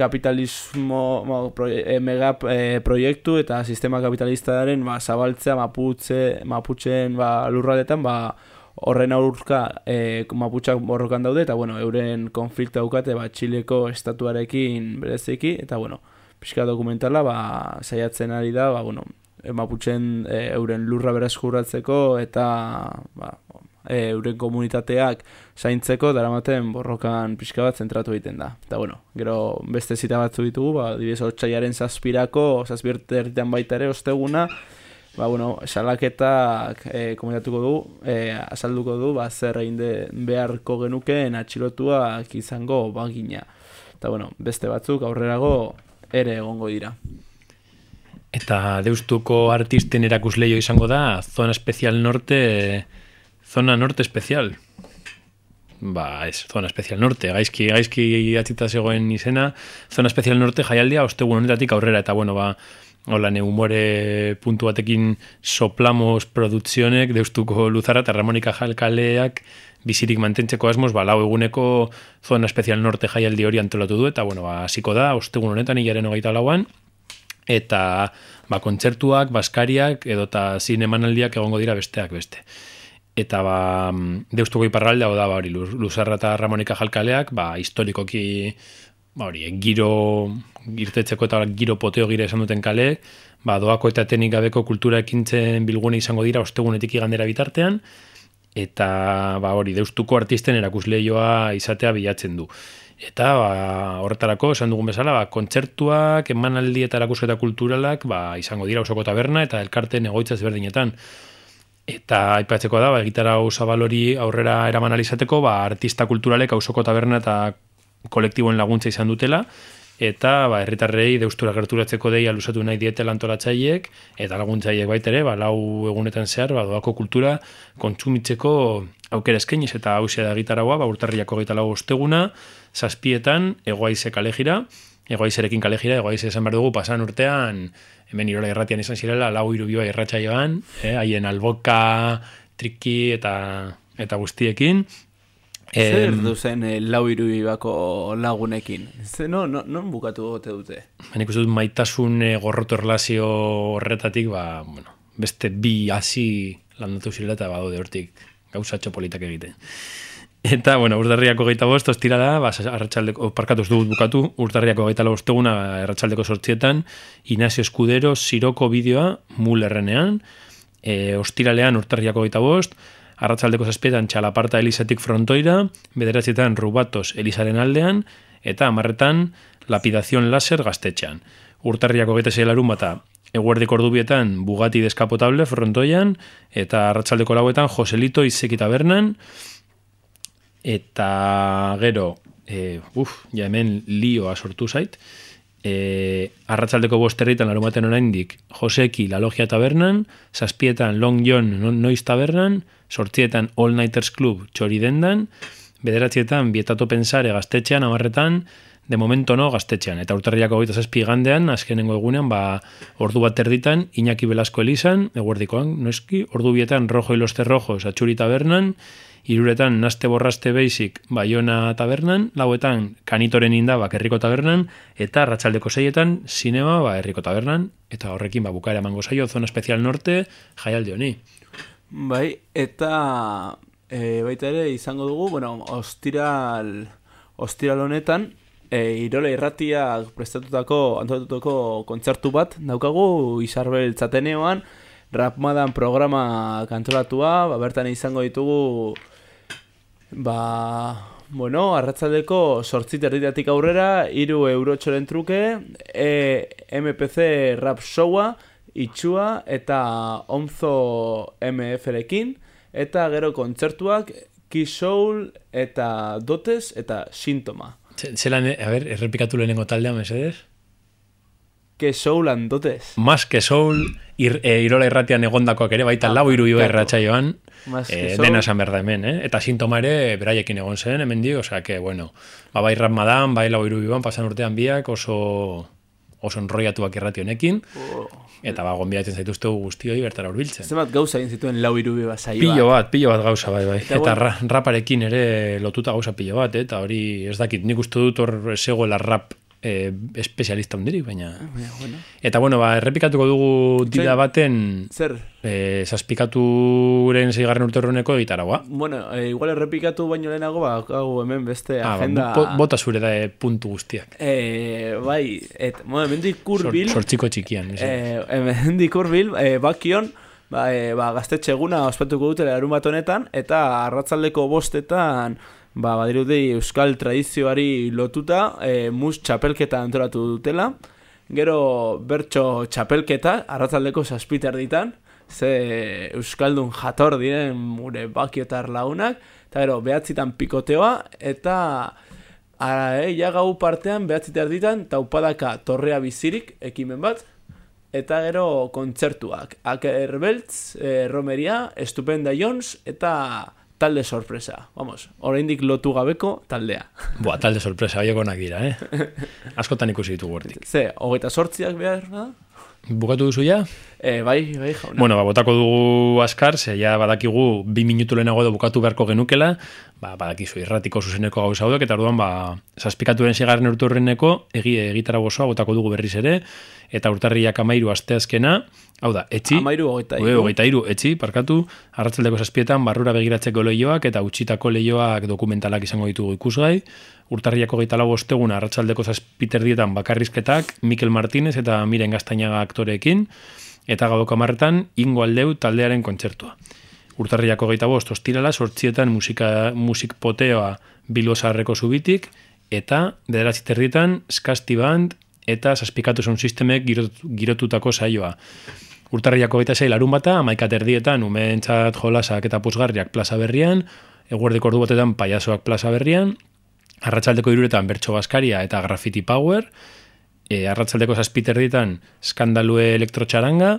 kapitalismo ba, proie, e, mega e, proiektu eta sistema kapitalistaren ba, zabaltzea maputze, maputxen ba, lurraletan ba, horren aurka e, maputxak borrokan daude eta bueno, euren konflikta daukate ba, Txileko estatuarekin bereziki eta bueno, pixka dokumentala ba, saiatzen ari da ba, bueno, maputxen e, euren lurra bereskuratzeko eta ba, e, euren komunitateak zaintzeko daramaten borrokan pixka bat zentratu egiten da. Eta bueno, gero beste zita batzu ditugu, ba, dibidez otxaiaren zazpirako, zazpierterritan baita ere, osteguna, ba, bueno, salaketak e, komentatuko du, e, azalduko du, ba, zer egin beharko genukeen atxilotuak izango bagina. Eta bueno, beste batzuk aurrerago ere egongo dira. Eta deustuko artisten erakusleio izango da, Zona Especial Norte, Zona Norte Especial. Ba, ez, Zona Especial Norte, gaizki, gaizki atzita zegoen izena, Zona Especial Norte jaialdia ostegun honetatik aurrera, eta bueno, ba, hola, ne humore puntu batekin soplamos produkzionek, deustuko luzara eta Ramonika Jalkaleak bizirik mantentzeko asmoz, ba, lau eguneko Zona Especial Norte jaialdi hori antolatu du, eta bueno, ba, hasiko da, ostegun honetan hilaren hogeita lauan, eta ba, kontzertuak, baskariak edota zinemanaldiak egongo dira besteak beste. Eta ba, deustuko iparralde hau da, ba, hori, Luz- Luzarra eta Ramonika Jalkaleak, ba, historikoki ba, hori, giro irtetzeko eta giro poteo gira esan duten kale, ba, doako eta tenik gabeko kultura ekintzen bilgune izango dira ostegunetik igandera bitartean, eta ba, hori, deustuko artisten erakusleioa izatea bilatzen du. Eta ba, horretarako, esan dugun bezala, ba, kontzertuak, emanaldi eta erakusketa kulturalak ba, izango dira osoko taberna eta elkarten egoitza ezberdinetan. Eta aipatzeko da, ba, gitara zabalori aurrera eraman alizateko, ba, artista kulturalek auzoko taberna eta kolektiboen laguntza izan dutela, eta ba, herritarrei deustura gerturatzeko deia luzatu nahi dietela antolatzaileek, eta laguntzaileek baita ere, ba, lau egunetan zehar, ba, doako kultura kontsumitzeko aukera eskainiz, eta hausia da gitaragoa, ba, urtarriako gaita lau osteguna, zazpietan, egoaize kalejira, egoaizerekin kalejira, egoaize esan behar dugu, pasan urtean, hemen irola irratian izan zirela, lau irubiba irratxa joan, eh, haien alboka, triki eta eta guztiekin. Zer duzen eh, lau irubibako lagunekin? Ze, no, no, non bukatu gote dute? Baina ikusten dut maitasun e, gorroto erlazio horretatik, ba, bueno, beste bi hasi landatu zirela eta badaude hortik gauzatxo politak egiten. Eta, bueno, urtarriako geita bost, ostira da, ba, arratsaldeko, parkatuz dugut bukatu, urtarriako geita lau osteguna, arratsaldeko sortzietan, Inazio Eskudero, Siroko bideoa, mulerrenean, e, ostiralean urtarriako geita bost, arratsaldeko zazpietan txalaparta elizatik frontoira, bederatzietan rubatos elizaren aldean, eta amarretan lapidazion laser gaztetxean. Urtarriako geita zeilarun bata, eguerdiko ordubietan Bugatti deskapotable frontoian, eta arratsaldeko lauetan Joselito izeki tabernan, eta gero, e, uf, ja hemen lioa sortu zait, e, arratzaldeko bosterritan larun baten oraindik Joseki La Logia Tabernan, zazpietan Long John No- Noiz Tabernan, sortzietan All Nighters Club txori dendan, bederatzietan Bietato Pensare gaztetxean, amarretan, de momento no gaztetxean. Eta urtarriako goita zazpi gandean, azkenengo egunean, ba, ordu bat erditan, Iñaki Velasco Elizan, eguerdikoan, noski, ordu bietan Rojo y los Cerrojos, Atxuri Tabernan, iruretan Naste Borraste Basic, Bayona Tabernan, lauetan Kanitoren inda, Herriko Tabernan, eta Arratsaldeko seietan, Sinema, ba, Herriko Tabernan, eta horrekin, ba, bukaera emango zaio, Zona Especial Norte, jaialdi honi. Bai, eta e, baita ere izango dugu, bueno, ostiral, ostiral honetan, e, Irola irratiak prestatutako, antolatutako kontzertu bat, daukagu Isarbel Tzateneoan, Rapmadan programa kantolatua, ba, bertan izango ditugu, ba, bueno, arratzaldeko sortzit erditatik aurrera, iru eurotxoren truke, e, MPC rap showa, itxua eta omzo MF-rekin, eta gero kontzertuak, Kiss Soul eta Dotes eta Sintoma. Ze- Zelan, eh, a ber, errepikatu lehenengo taldea, mesedez? Que Soul and Dotes. Mas que soul, ir, e, irola irratian egondakoak ere, baita lau iru iba que e, soul. dena esan behar da hemen, eh? eta sintoma ere beraiekin egon zen, hemen dio, osea, que, bueno, ba, bai Ramadan, bai lau iru iban, pasan urtean biak oso oso enroiatuak irrati honekin, eta ba, gonbidatzen zaituztegu guztioi bertara hurbiltzen. Zenbat gauza egin zituen lau irubi bat saioa. Pilo bat, pilo bat gauza, bai, bai. Eta Eta, ra, raparekin ere lotuta gauza pilo bat, eh? eta hori ez dakit, nik uste dut hor zegoela rap eh, espezialista hundirik, baina... Baina, bueno. Eta bueno, ba, errepikatuko dugu dida baten Zer? eh, zazpikaturen zeigarren urterroneko gitaragua. Bueno, e, igual errepikatu baino lehenago, ba, hau hemen beste Ah, ba, agenda... bo- bota zure da eh, puntu guztiak. E, bai, et, bueno, hemendik kurbil... Sor- sortziko txikian. E, hemendik kurbil, e, bakion, ba, e, ba, gaztetxe eguna ospatuko dute larun bat honetan, eta arratzaldeko bostetan, ba, badirudi euskal tradizioari lotuta, e, mus txapelketa antolatu dutela, gero bertso txapelketa, arratzaldeko zazpiter ditan, ze euskaldun jator diren gure bakiotar lagunak, eta gero behatzitan pikoteoa, eta ara, eh, ja gau partean behatziter ditan, taupadaka torrea bizirik, ekimen bat, eta gero kontzertuak. Aker Beltz, eh, Romeria, Estupenda Jones, eta talde sorpresa. Vamos, oraindik lotu gabeko taldea. Boa, talde sorpresa, haiek onak dira, eh? Askotan ikusi ditugu hortik. Ze, hogeita sortziak behar da? Bukatu duzu ja? E, bai, bai, jauna. Bueno, ba, botako dugu askar, ze ja badakigu bi minutu lehenago edo bukatu beharko genukela, ba, badakizu irratiko zuzeneko gauza hauek, eta orduan, ba, zazpikaturen zigarren urturreneko, egi, egitara gozoa botako dugu berriz ere, eta urtarriak amairu asteazkena, hau da, etxi, Amairu hogeita Ue, hiru. hogeita hiru, etxi, parkatu, arratzaldeko zazpietan, barrura begiratzeko lehioak eta utxitako lehioak dokumentalak izango ditugu ikusgai, urtarriako geita lau osteguna arratsaldeko zazpiterdietan bakarrizketak, Mikel Martínez eta Miren Gaztainaga aktoreekin, eta gaboko amarretan, ingo aldeu taldearen kontzertua. Urtarriako geita bost, ostirala, sortzietan musika, musik poteoa bilbosarreko zubitik, eta bederatzi terrietan, skasti band, eta zazpikatu sistemek girot, girotutako saioa. Urtarriako gaita zei larun bata, amaika terdietan, umeentzat jolasak eta puzgarriak plaza berrian, eguerdeko ordu batetan paiasoak plaza berrian, arratsaldeko iruretan bertso baskaria eta graffiti power, e, arratsaldeko zazpiterdietan skandalue elektrotxaranga,